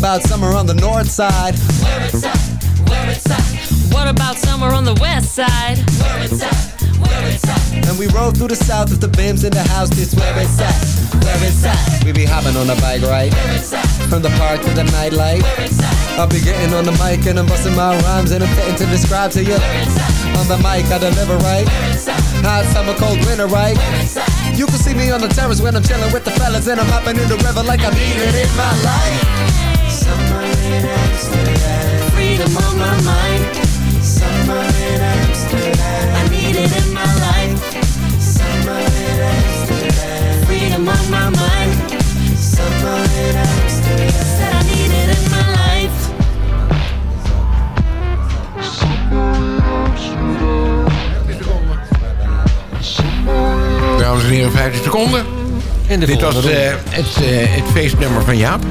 N: about summer
O: on the north side? Where it's at, where it's at.
N: What about summer on the west side?
O: Where it's at, where it's at. And we roll through the south with the bims in the house. This where it's at, where it's at. We be hopping on a bike ride. Where it's at. From the park to the nightlight. Where it's at. I'll be getting on the mic and I'm busting my rhymes and I'm fitting to describe to you. Where it's at. On the mic I deliver right. Where it's at. Hot summer, cold winter right. Where it's at. You can see me on the terrace when I'm chilling with the fellas and I'm hopping in the river like I need it in my life.
J: Dit was eh, het, eh, het feestnummer van Jaap.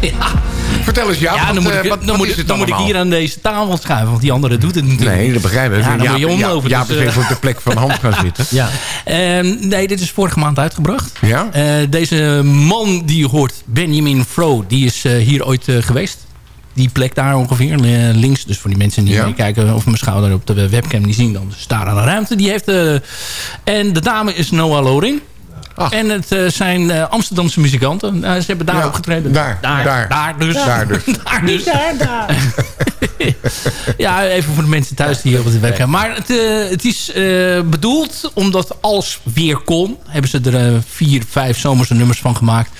P: Ja.
J: Vertel eens
P: Ja, dan
J: wat,
P: moet, ik,
J: wat,
P: dan,
J: wat
P: moet, ik-
J: het
P: dan moet ik
J: allemaal?
P: hier aan deze tafel schuiven, want die andere doet het natuurlijk
J: Nee, dat begrijp ik.
P: Ja, dan moet je omlopen.
J: Jaap
P: dus, eh,
J: op de plek van Hans gaan zitten.
P: Ja. Ehm, nee, dit is vorige maand uitgebracht.
J: Ja?
P: Eh, deze man die je hoort, Benjamin Fro, die is eh, hier ooit geweest. Die plek daar ongeveer, links. Dus voor die mensen die
J: Ja.
P: meekijken of mijn schouder op de webcam die zien dan. Dus daar aan de ruimte. Die heeft, en de dame is Noah En het eh, zijn eh, Amsterdamse muzikanten. Eh, ze hebben daar
J: Ja,
P: opgetreden.
J: daar,
P: daar,
J: daar.
P: daar dus.
J: Daar dus.
P: daar dus. Ja, even voor de mensen thuis die hier op de webcam. Maar het, eh, het is eh, bedoeld omdat als weer kon... hebben ze er vier, vijf zomerse nummers van gemaakt.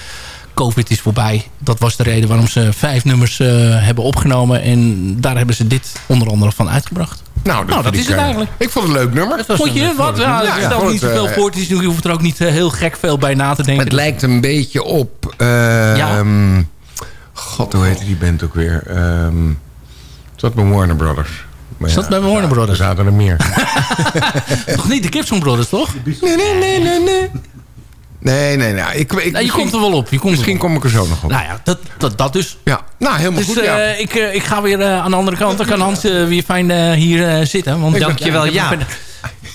P: Covid is voorbij. Dat was de reden waarom ze vijf nummers eh, hebben opgenomen. En daar hebben ze dit onder andere van uitgebracht.
J: Nou, dat,
P: Nou, dat is
J: ik,
P: het
J: eh,
P: eigenlijk.
J: Ik vond het een leuk nummer.
P: Vond je? Wat? Ja,
J: Ja,
P: stel
J: vond
P: niet zoveel
J: eh,
P: voor. Je hoeft er ook niet eh, heel gek veel bij na te denken.
J: Het lijkt een beetje op... ehm, God, hoe heette die band ook weer? Ehm het zat bij Warner Brothers. Maar
P: Is dat bij Warner Brothers?
J: Er zaten er meer.
P: Toch niet de Gibson Brothers, toch?
J: Nee, nee, nee, nee, nee. Nee, nee, nee. Ik, ik,
P: Nee, je komt er wel op. Je komt
J: Misschien kom ik er zo nog op.
P: Nou ja, dat, dat, dat dus.
J: Ja, nou helemaal
P: Dus
J: goed. ja.
P: eh, ik, eh, ik ga weer eh, aan de andere kant. Dan kan Hans eh, weer fijn eh, hier eh, zitten. Want
L: Dankjewel,
P: ik heb
L: ja.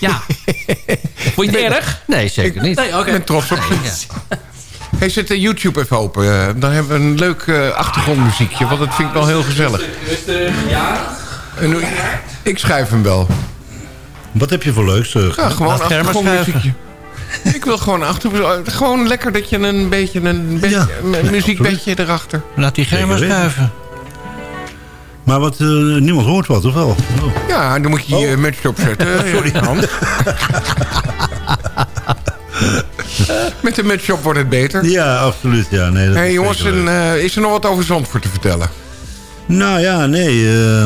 P: Ja. Vond je het erg?
L: Nee, zeker niet.
P: Nee.
J: Ik ben trots op je. Hey, zet de YouTube even open. Eh, dan hebben we een leuk eh, achtergrondmuziekje. Want dat vind ik wel heel gezellig.
P: Ja.
J: En hoe- ik schrijf hem wel.
K: Wat heb je voor leuks?
J: Ja, gewoon
K: Germa
J: achtergrondmuziekje. Ik wil gewoon achter... Gewoon lekker dat je een beetje een, beetje, een muziekbedje erachter...
L: Laat die
K: weten.
L: schuiven.
K: Maar wat, eh, niemand hoort wat, of wel? Oh.
J: Ja, dan moet je je muts opzetten. Sorry. Hans. Met de muts op wordt het beter.
K: Ja, absoluut. Ja, nee, dat
J: hey,
K: is
J: jongens, eh, is er nog wat over Zandvoort te vertellen?
K: Nou ja, nee. eh,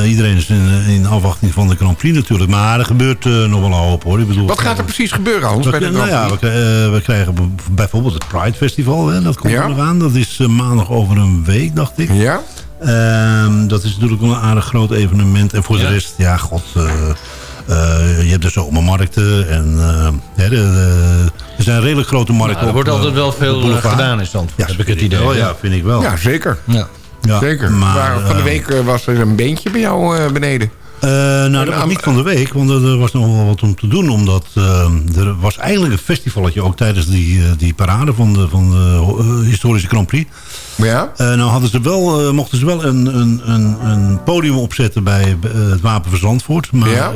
K: eh, iedereen is in, in afwachting van de Grand Prix natuurlijk. Maar er gebeurt eh, nog wel een hoop hoor. Ik bedoel,
J: Wat gaat er precies gebeuren,
K: We,
J: bij de
K: nou
J: Grand
K: ja, we,
J: Prix?
K: kri- eh, we krijgen bijvoorbeeld het Pride Festival. Hè, dat komt
J: Ja.
K: er nog aan. Dat is eh, maandag over een week, dacht ik.
J: Ja?
K: Ehm, dat is natuurlijk wel een aardig groot evenement. En voor de rest, ja, god... eh, eh, je hebt de zomermarkten en eh, hè, de, de- er zijn redelijk grote markten.
L: Nou, er wordt
K: eh,
L: altijd wel veel eh, gedaan in Zandvoort,
K: Ja,
L: heb ik het idee.
K: wel, ja, vind ik wel.
J: Ja, zeker.
L: Ja.
K: Ja,
J: zeker.
K: maar,
J: Maar, van de
K: eh,
J: week eh, was er een beentje bij jou eh, beneden.
K: Nou, dat was niet van de week, want er was nog wel wat om te doen. Omdat er was eigenlijk een festivalletje ook tijdens die, die parade van de, van de historische Grand Prix.
J: Ja?
K: Nou hadden ze wel, mochten ze wel een, een, een, een podium opzetten bij het Wapen van Zandvoort. Maar
J: Ja?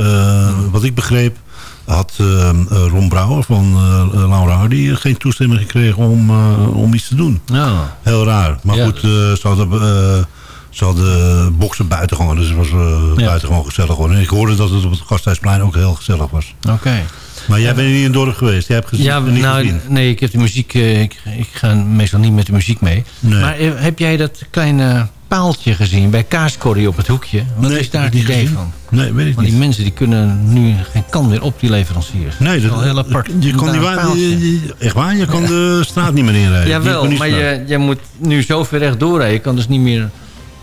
K: wat ik begreep had eh, eh, Ron Brouwer van eh, Laura Hardy geen toestemming gekregen om, om iets te doen.
L: Ja.
K: Heel raar. Maar
L: Ja.
K: goed, ze hadden... ze hadden boksen buiten gewoon, dus het was eh
L: Ja.
K: buiten gewoon gezellig hoor. En ik hoorde dat het op het Gasthuisplein ook heel gezellig was.
L: Oké.
K: Maar jij bent niet in het dorp geweest, jij hebt gezien,
L: Ja,
K: niet
L: nou,
K: gezien.
L: nee, ik heb de muziek... ik, ik ga meestal niet met de muziek mee.
K: Nee.
L: Maar heb jij dat kleine paaltje gezien bij Kaascorrie op het hoekje? Wat
K: Nee,
L: is daar het idee van?
K: Nee, weet ik
L: Want die
K: niet.
L: mensen die kunnen nu geen kan meer op, die leveranciers.
K: Nee,
L: dat is
K: dat,
L: wel heel apart.
K: je kan
L: Daar
K: die waar,
L: paaltje.
K: je- je- echt waar, je kan de straat niet meer inrijden.
L: Jawel,
K: kan
L: maar je, je moet nu zo ver recht doorrijden. Je kan dus niet meer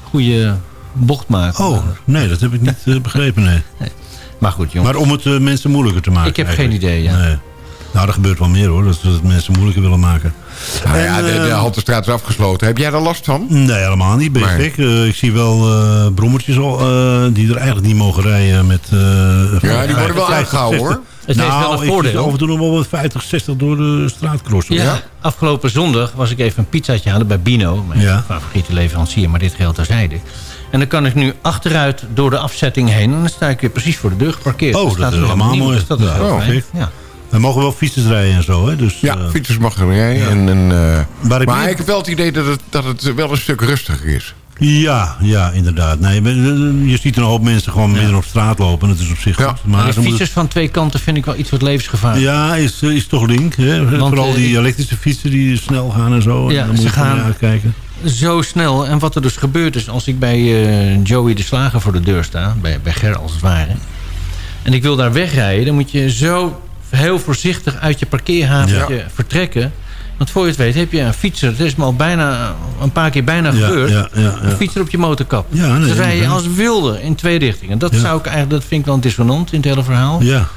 L: goede bocht maken.
K: Oh, nee, dat heb ik niet eh, begrepen, nee.
L: Maar goed, jongens.
K: Maar om het eh, mensen moeilijker te maken.
L: Ik heb
K: eigenlijk.
L: geen idee, ja.
K: Nee. Nou, er gebeurt wel meer hoor, dat ze het mensen moeilijker willen maken.
J: Nou
K: En,
J: ja, de, de
K: eh,
J: Halterstraat is afgesloten. Heb jij daar last van?
K: Nee, helemaal niet. Ben
J: Maar-?
K: Eh, ik zie wel eh, brommertjes al, eh, die er eigenlijk niet mogen rijden met... eh,
J: Ja, die worden wel
K: 50,
J: aangehouden,
K: 60.
J: hoor.
L: Het
K: nou,
L: wel een
K: ik
L: voordeel.
K: zie af en toe nog wel wat 50, 60 door de straat crossen.
L: Ja, afgelopen zondag was ik even een pizzaatje halen bij Bino. Mijn
K: Ja.
L: favoriete leverancier, maar dit geheel terzijde. En dan kan ik nu achteruit door de afzetting heen. En dan sta ik weer precies voor de deur geparkeerd.
K: Oh, dat is
L: er
K: helemaal mooi.
L: dat is
K: Ja,
L: heel
K: oh,
L: fijn.
K: kijk.
L: Ja.
K: Er mogen wel fietsers rijden en zo, hè? Dus,
J: Ja,
K: eh,
J: fietsers mag er rijden.
K: ja.
J: En, en, eh,
K: ik
J: maar ik heb wel het idee dat het, dat het wel een stuk rustiger is.
K: Ja, ja, inderdaad. Nee, je ziet een hoop mensen gewoon midden op straat lopen. Dat is op zich goed.
L: Maar
K: Maar
L: de
K: ze moeten-
L: fietsers van twee kanten vind ik wel iets wat levensgevaarlijk.
K: Ja, is, eh, is toch link. Hè?
L: Want,
K: Vooral die elektrische fietsen die snel gaan en zo.
L: Ja,
K: En dan moet
L: ze
K: je gewoon
L: gaan-
K: uitkijken.
L: Zo snel. En wat er dus gebeurt is, als ik bij eh, Joey de Slager voor de deur sta... Bij, bij Ger als het ware... en ik wil daar wegrijden... dan moet je zo heel voorzichtig uit je parkeerhaventje vertrekken... Want voor je het weet heb je een fietser. Het is me al bijna een paar keer bijna gebeurd.
K: ja, ja, ja.
L: Een fietser op je motorkap.
K: Ja, nee,
L: Ze rijden
K: inderdaad.
L: als wilde in twee richtingen. Dat,
K: Ja.
L: zou ik eigenlijk, dat vind ik wel een dissonant in het hele verhaal.
K: Ja.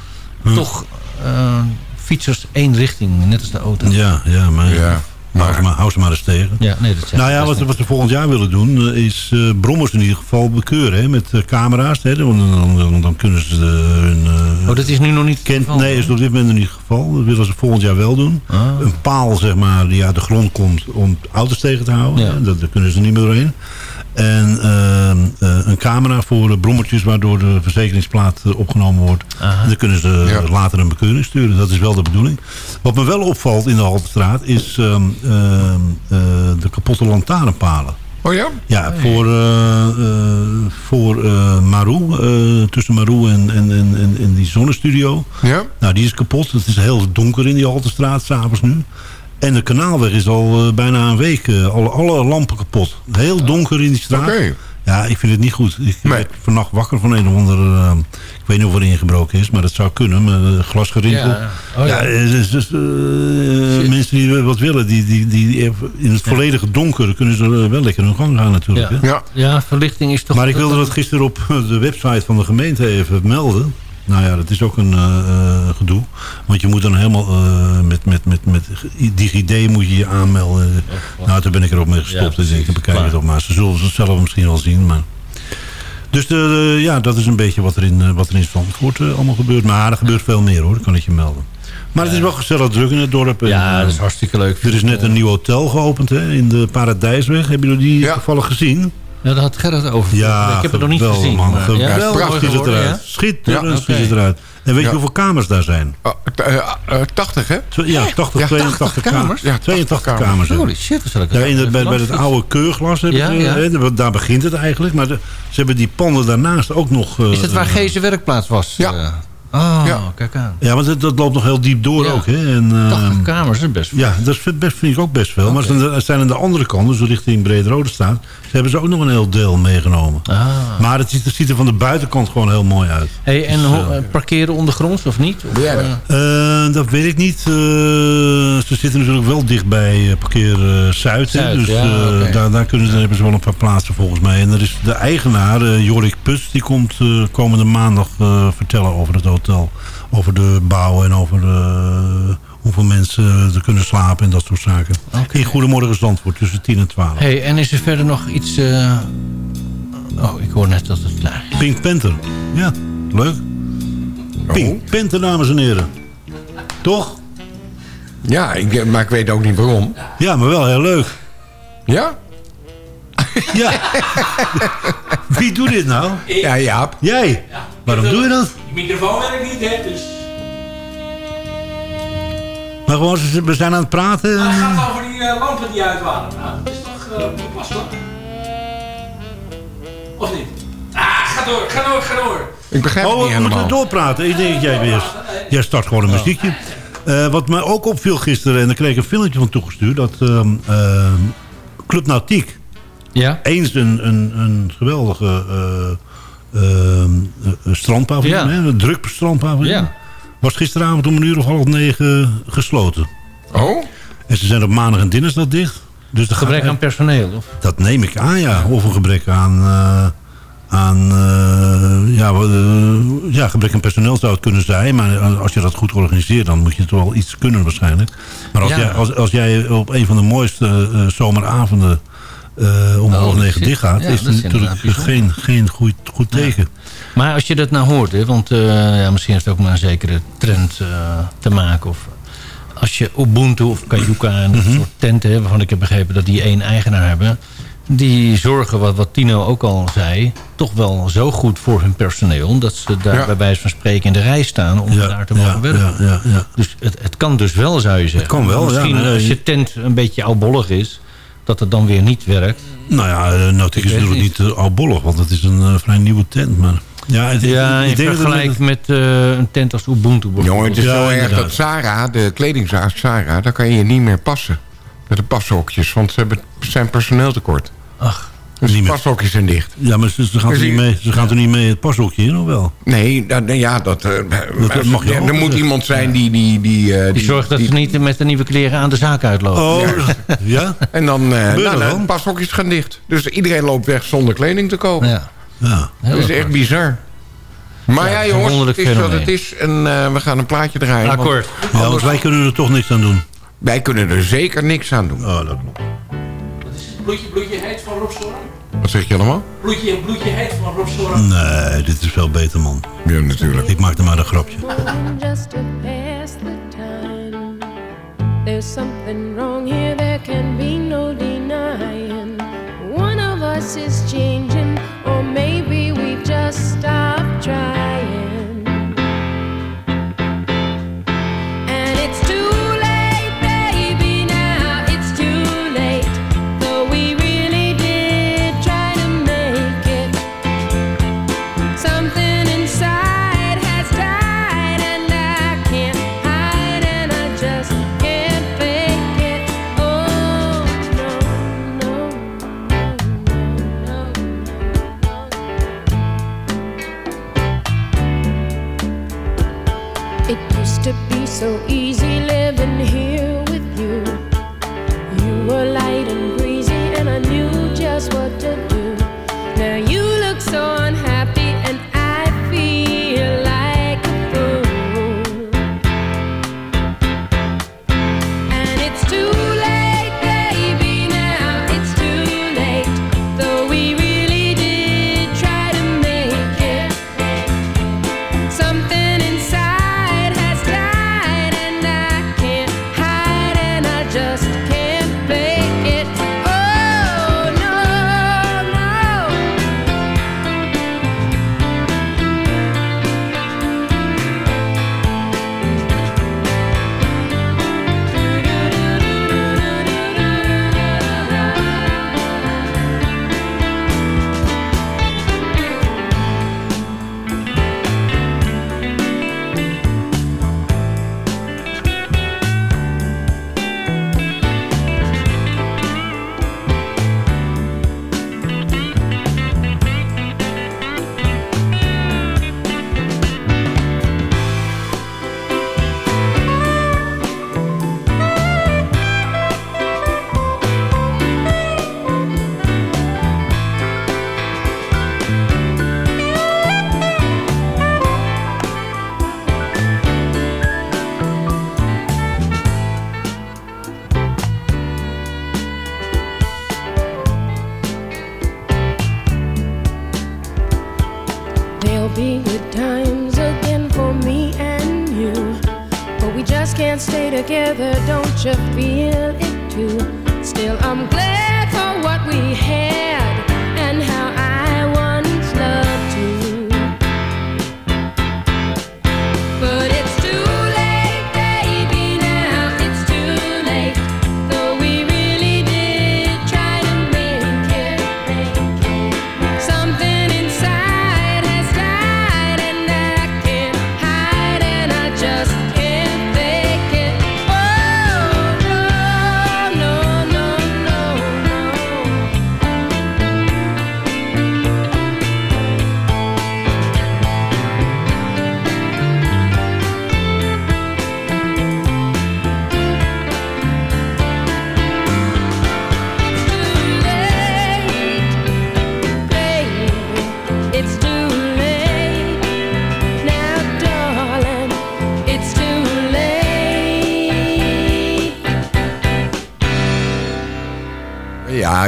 K: Hm.
L: Toch eh, fietsers één richting, net als de auto.
K: Ja, ja, maar,
J: Ja,
K: Hou, ze maar, hou ze maar eens tegen.
L: Ja, nee, dat
K: nou ja, wat, wat ze volgend jaar willen doen, eh, is eh, brommers in ieder geval bekeuren. Hè, met eh, camera's. Hè, dan, dan, dan, dan kunnen ze de, hun...
L: Oh, dat is nu nog niet
K: kent,
L: geval,
K: Nee, is op dit moment nog niet het geval. Dat willen ze volgend jaar wel doen.
L: Ah.
K: Een paal, zeg maar, die uit de grond komt om auto's tegen te houden.
L: Ja.
K: dat, daar kunnen ze niet meer doorheen. En ehm, eh, een camera voor de brommertjes waardoor de verzekeringsplaat eh, opgenomen wordt. En dan kunnen ze
J: Ja.
K: later een bekeuring sturen. Dat is wel de bedoeling. Wat me wel opvalt in de Haltestraat is ehm, ehm, eh, de kapotte lantaarnpalen.
J: Oh ja?
K: Ja, voor, eh, eh, voor eh, Marou, eh, tussen Marou en, en, en, en, die zonnestudio.
J: Ja?
K: Nou, die is kapot. Het is heel donker in die Haltestraat, s'avonds nu. En de kanaalweg is al eh, bijna een week, eh, alle, alle lampen kapot. Heel donker in die straat.
J: Oké.
K: Ja, ik vind het niet goed. Ik
J: Nee.
K: werd vannacht wakker van een of ander... eh, ik weet niet of er ingebroken is, maar dat zou kunnen. Met glasgerinkel.
L: Ja. Oh, ja.
K: ja, dus, dus, eh, mensen die wat willen, die, die, die, in het volledige donker kunnen ze wel lekker hun gang gaan natuurlijk.
L: Ja.
K: hè.
J: Ja.
L: Ja, verlichting is toch...
K: Maar ik wilde dat gisteren op de website van de gemeente even melden. Nou ja, dat is ook een eh, eh, gedoe. Want je moet dan helemaal eh, met, met, met, met DigiD moet je je aanmelden. nou, toen ben ik er ook mee gestopt.
L: Ja,
K: dus ik bekijk het ook maar. Ze zullen het zelf misschien wel zien. Maar... Dus de, de- ja, dat is een beetje wat er in, wat er in Zandvoort eh, allemaal gebeurt. Maar er gebeurt veel meer hoor, dat kan ik je melden. Maar het is wel gezellig druk in het dorp.
L: Ja, dat is hartstikke leuk.
K: er is net een nieuw hotel geopend hè, in de Paradijsweg. Hebben jullie die
J: Ja.
K: toevallig gezien?
L: Ja, daar had Gerrit over.
K: Ja,
L: ik heb het nog niet gezien.
K: man.
L: maar-
K: Geweldig.
L: ja,
J: prachtig
K: ziet het eruit.
L: ja?
K: Schitterend
L: Ja,
K: ziet het eruit. En weet je hoeveel kamers daar zijn?
J: Oh, t- eh, eh, 80, hè?
K: Ja, 80,
J: Ja,
K: 82 kamers.
J: Ja,
K: 82 kamers.
L: Holy shit, dat
K: bij, bij het oude keurglas daar begint het eigenlijk. Maar ze hebben die panden daarnaast ook nog... eh,
L: Is het waar Gees werkplaats was?
J: Ja.
L: Oh,
J: Ja.
L: kijk aan.
K: Ja, want dat, dat loopt nog heel diep door
L: Ja.
K: ook. Hè? En, eh,
L: 80 kamers, dat is best
K: Ja, dat is best, vind ik ook best veel. Maar ze zijn- zijn aan de andere kant, dus richting Brederode staat... ze hebben ze ook nog een heel deel meegenomen.
L: Ah.
K: Maar het ziet, het ziet er van de buitenkant gewoon heel mooi uit.
L: Hey, en
K: Dus, eh,
L: parkeren ondergronds of niet? Of,
J: Ja,
L: eh,
K: Eh, dat weet ik niet. Eh, ze zitten natuurlijk wel dicht bij parkeer eh, Zuid. dus eh, daar, daar kunnen, ze- hebben ze wel een paar plaatsen volgens mij. En er is de eigenaar, eh, Jorik Pus, die komt eh, komende maandag eh, vertellen over het hotel. Over de bouw en over eh, hoeveel mensen er kunnen slapen en dat soort zaken. In Goedemorgen Zandvoort tussen 10 en 12.
L: hey, en is er verder nog iets... eh, Oh, ik hoor net dat het klaar is.
K: Pink Panther. Ja, leuk. Pink Panther, dames en heren. Toch?
J: Ja, ik, maar ik weet ook niet waarom.
K: Ja, maar wel heel leuk.
J: Ja?
K: Ja. Wie doet dit nou?
J: Ja, Jaap.
K: Jij. Waarom doe je dat?
P: Microfoon werkt niet, hè? Dus
K: Maar gewoon, we zijn aan het praten.
P: het gaat over die eh, lampen die uit waren. Nou, dat is toch uh? Of niet? Ah, ga door, ga door, ga door.
J: Ik begrijp het
K: Oh,
J: niet
K: we moeten
J: helemaal.
K: doorpraten. Ik denk dat jij weer... Jij start gewoon een muziekje. Eh, wat mij ook opviel gisteren, en daar kreeg ik een filmpje van toegestuurd... dat ehm, ehm, Club Nautiek
L: Ja?
K: eens een, een, een geweldige strandpaviljoen,
L: Ja.
K: een druk strandpaviljoen...
L: Ja.
K: was gisteravond om een uur of half negen gesloten.
J: Oh?
K: En ze zijn op maandag en dinsdag dicht. Dus er
L: Gebrek aan personeel? Of?
K: Dat neem ik aan, ja. Of een gebrek aan... eh, aan eh, ja, eh, ja, gebrek aan personeel zou het kunnen zijn. Maar als je dat goed organiseert, dan moet je toch wel iets kunnen waarschijnlijk. Maar als,
L: Ja.
K: jij, als, als jij op een van de mooiste zomeravonden eh, om
L: Oh,
K: half negen dicht gaat...
L: Ja,
K: is
L: dat
K: het
L: is
K: natuurlijk geen, geen goed, goed teken.
L: Maar als je dat nou hoort, hè, want eh, ja, misschien heeft het ook met een zekere trend eh, te maken. Of als je Ubuntu of Kayuka en dat
K: Mhm.
L: soort tenten, hè, waarvan ik heb begrepen dat die één eigenaar hebben. Die zorgen, wat, wat Tino ook al zei, toch wel zo goed voor hun personeel. Dat ze daar bij wijze van spreken in de rij staan om daar te mogen werken.
K: ja, ja, ja.
L: Dus het, het kan dus wel, zou je zeggen.
K: kan wel.
L: Misschien als
K: je-
L: je tent een beetje oudbollig is, dat het dan weer niet werkt.
K: Nou ja, eh, Nautic is natuurlijk niet uh, oudbollig, want het is een eh, vrij nieuwe tent. Maar ja, het,
L: Ja,
K: ik
L: in
K: denk dat het-
L: vergelijking met eh, een tent als Ubuntu bijvoorbeeld.
J: Jongen, het is
K: Ja,
J: zo erg dat Sarah, de kledingzaak Sarah... daar kan je niet meer passen. Met de pashokjes, want ze hebben, zijn personeeltekort.
L: Ach.
J: Dus zijn dicht.
K: Ja, maar ze, ze gaan,
J: Dus
K: er niet mee, ze gaan er niet mee het pashokje in, of wel?
J: Nee, dat, ja, dat, eh, maar-
K: mag je
J: ja,
K: ook
J: er moet iemand zijn die... Die, die, eh,
L: Die zorgt dat ze niet met de nieuwe kleren aan de zaak uitlopen.
K: Oh, ja?
J: En dan, nou,
K: dat
J: de
K: dan?
J: pashokjes gaan dicht. Dus iedereen loopt weg zonder kleding te kopen.
L: Ja.
K: Ja.
L: Heel
J: dat is echt bizar. Maar
L: Ja,
J: ja,
L: het is
J: jongens, het is wat het is. En eh, we gaan een plaatje draaien. want
L: Akkoord.
K: Ja, want wij kunnen er toch niks aan doen.
J: Wij kunnen er zeker niks aan doen.
K: Oh, dat klopt.
P: Bloedje, bloedje heet van Rob.
J: Wat zeg je allemaal?
P: Bloedje, bloedje heet van Rob Storm.
K: Nee, dit is veel beter, man.
J: Ja, natuurlijk.
K: Ik maak er maar een grapje.
Q: just to pass the time. There's something wrong here, there can be no denying. One of us is changing, or maybe we've just stopped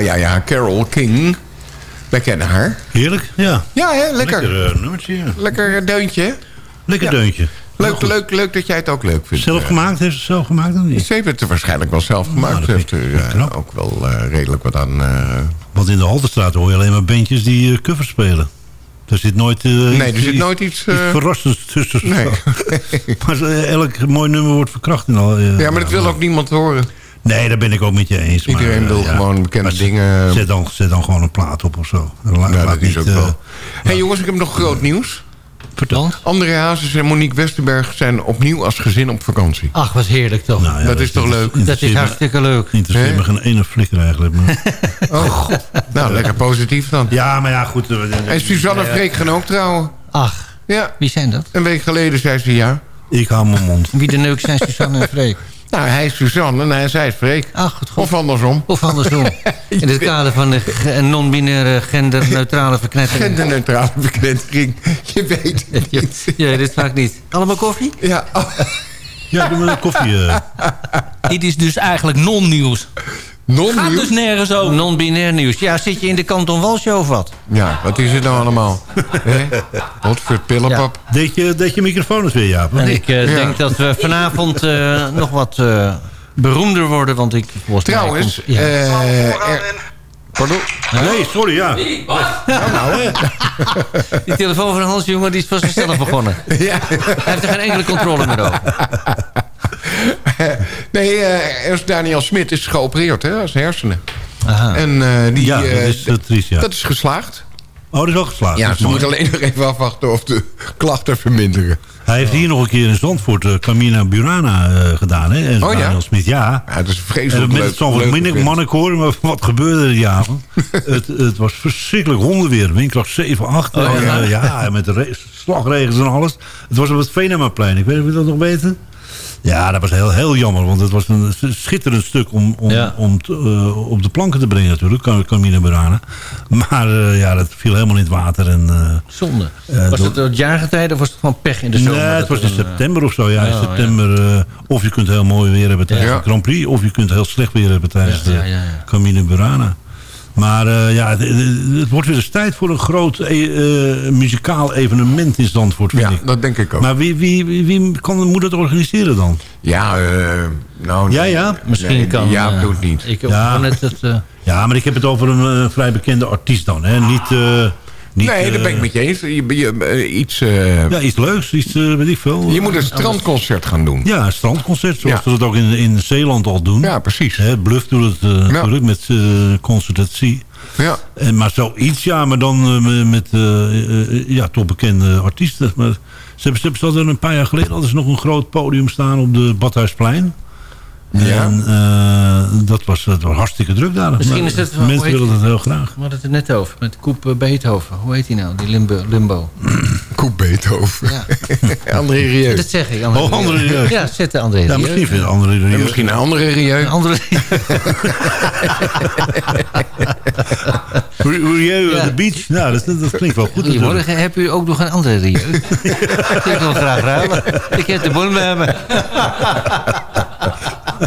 J: Ja, ja, ja. Carol King. Wij kennen haar.
K: Heerlijk, ja.
J: Ja, hè? Lekker.
K: Lekker eh, nummertje.
J: Lekker deuntje. hè?
K: Lekker
J: Ja.
K: deuntje.
J: Leuk, leuk, leuk dat jij het ook leuk vindt.
K: Zelf gemaakt? Heeft ze het zelf gemaakt of niet?
J: Ze heeft het waarschijnlijk wel zelf gemaakt. Ze heeft er eh, ook wel eh, redelijk wat aan... eh,
K: Want in de Haltestraat hoor je alleen maar bandjes die eh, covers spelen. Er zit nooit, eh,
J: Nee, er
K: iets-
J: zit nooit iets, eh,
K: verrassends tussen.
J: Nee.
K: maar eh, elk mooi nummer wordt verkracht. In al, eh,
J: ja, maar dat wil ook niemand horen.
K: Nee, daar ben ik ook met je eens. maar,
J: Iedereen
K: eh,
J: wil
K: ja.
J: gewoon bekende
K: Maar
J: dingen...
K: Zet dan, zet dan gewoon een plaat op of zo. La-
J: Ja,
K: laat
J: dat is
K: niet,
J: ook
K: eh,
J: wel. hey, jongens, ik heb nog groot nieuws.
L: Vertel.
J: André Hazes en Monique Westerberg zijn opnieuw als gezin op vakantie.
L: Ach, wat heerlijk toch.
K: nou ja,
J: dat is toch leuk?
L: Dat is hartstikke leuk.
K: Interesseert me geen ene flikker eigenlijk. Maar...
J: Oh, god. Nou, lekker positief dan.
K: Ja, maar ja, goed. eh,
J: En Suzanne en Freek gaan ook trouwen.
L: Ach,
J: Ja,
L: wie zijn dat?
J: een week geleden zei ze ja.
K: Ik hou mijn mond.
L: Wie de neuk zijn Suzanne en Freek?
J: Nou, hij is Suzanne en hij zij is Freek.
L: Ach, goed, goed.
J: Of andersom.
L: Of andersom. In het kader van de non-binaire genderneutrale verknettering.
J: Genderneutrale bekendering. Je weet het
L: Ja,
J: niet.
L: ja, dit vaak niet. Allemaal koffie?
J: Ja, oh,
K: Ja, doe maar een koffie. eh.
P: Dit is dus eigenlijk non-nieuws. Gaat
J: non-nieuws.
P: dus nergens over.
L: Non-binair nieuws. Ja, zit je in de Kanton Walshow of wat?
J: Ja, wat is het nou allemaal? Hè? Wat voor pillenpap?
K: Deed, je, deed je microfoon eens weer, Jaap?
L: En ik eh,
J: Ja.
L: denk dat we vanavond eh, nog wat eh, beroemder worden. Want ik... mij
J: Trouwens,
L: komt- ja.
J: pardon?
K: Nee, sorry, ja.
L: Die telefoon van Hans, jongen, die is van zichzelf begonnen.
J: Ja.
L: Hij heeft er geen enkele controle meer over.
J: Nee, eh Ernst Daniel Smit is geopereerd hè, als hersenen.
L: Aha.
J: En eh, die,
K: Ja, dat
J: eh,
K: is uh, triest, ja.
J: dat is geslaagd.
K: Oh, dat is wel geslaagd.
J: Ja,
K: Dat is
J: ze moeten alleen nog even afwachten of de klachten verminderen.
K: Hij heeft hier nog een keer in Zandvoort uh, Camina Burana uh, gedaan, hè? En
J: Oh ja?
K: Daniel Smit, ja.
J: Ja, het is
K: En
J: vreselijk
K: met het Zandvoort
J: leuk
K: minder mannenkoor, maar wat gebeurde er die avond? het, het was verschrikkelijk hondenweer. Windkracht 7, 8.
J: Oh,
K: en,
J: ja?
K: uh, ja, met de re- slagregens en alles. Het was op het Venemaplein. Ik weet niet of je dat nog weten. Ja, dat was heel, heel jammer, want het was een schitterend stuk om, om,
L: Ja.
K: om t- uh, op de planken te brengen natuurlijk, Camina Burana. Maar uh, ja, dat viel helemaal in het water. En, uh,
L: Zonde. was het het jaargetijde of was het gewoon pech in de zomer?
K: Nee, het was in
L: eh,
K: september of zo. Ja, in
L: Oh,
K: september. eh, of je kunt heel mooi weer hebben tijdens de Grand Prix. Of je kunt heel slecht weer hebben tijdens
L: Ja, ja,
K: de. Camino Burana. Maar eh, ja, het, het wordt weer eens tijd voor een groot eh, eh, muzikaal evenement in Zandvoort, vind
J: Ja,
K: ik.
J: dat denk ik ook.
K: Maar wie, wie, wie, wie kan, moet het organiseren dan?
J: Ja, eh nou...
K: Ja, ja.
L: Misschien
J: nee,
L: kan...
J: Ja, doet niet.
L: Ik
K: Ja.
L: net het... eh,
K: Ja, maar ik heb het over een vrij bekende artiest dan. Hè? Niet, eh, niet,
J: nee, dat ben ik
K: eh,
J: met je eens. Je, je, eh, iets, eh,
K: Ja, iets leuks, iets, eh, weet ik veel.
J: je moet een strandconcert gaan doen.
K: Ja, een strandconcert, zoals
J: Ja.
K: ze dat ook in, in Zeeland al doen.
J: Ja, precies.
K: Hè, Bluff doet het uh, natuurlijk met uh, Concert at Sea.
J: Ja.
K: En, maar zoiets, ja, maar dan uh, met uh, ja, toch bekende artiesten. Maar ze hebben, ze hebben er een paar jaar geleden hadden ze nog een groot podium staan op de Badhuisplein.
J: Ja.
K: En uh, dat, was, dat was hartstikke druk daar.
L: Misschien
K: maar,
L: is het wel-
K: Mensen
L: heet
K: willen dat heel graag.
L: We hadden het er net over, met Koep eh, Beethoven. Hoe heet hij nou, die limbo? limbo?
J: Koep Beethoven.
L: Ja.
J: André Rieu.
L: Dat zeg ik. André
K: Oh, André Rieu.
L: Ja, zet de André
K: Ja,
L: Rieu.
K: misschien vindt André
J: En
K: Rieu.
J: misschien een andere Rieu.
L: Een andere...
K: Rieu
L: Ja.
K: on the beach. Nou, dat, dat klinkt wel goed.
L: Goedemorgen, heb u ook nog een andere Rieu? ik wil graag ruilen. Ik heb de bon bij me.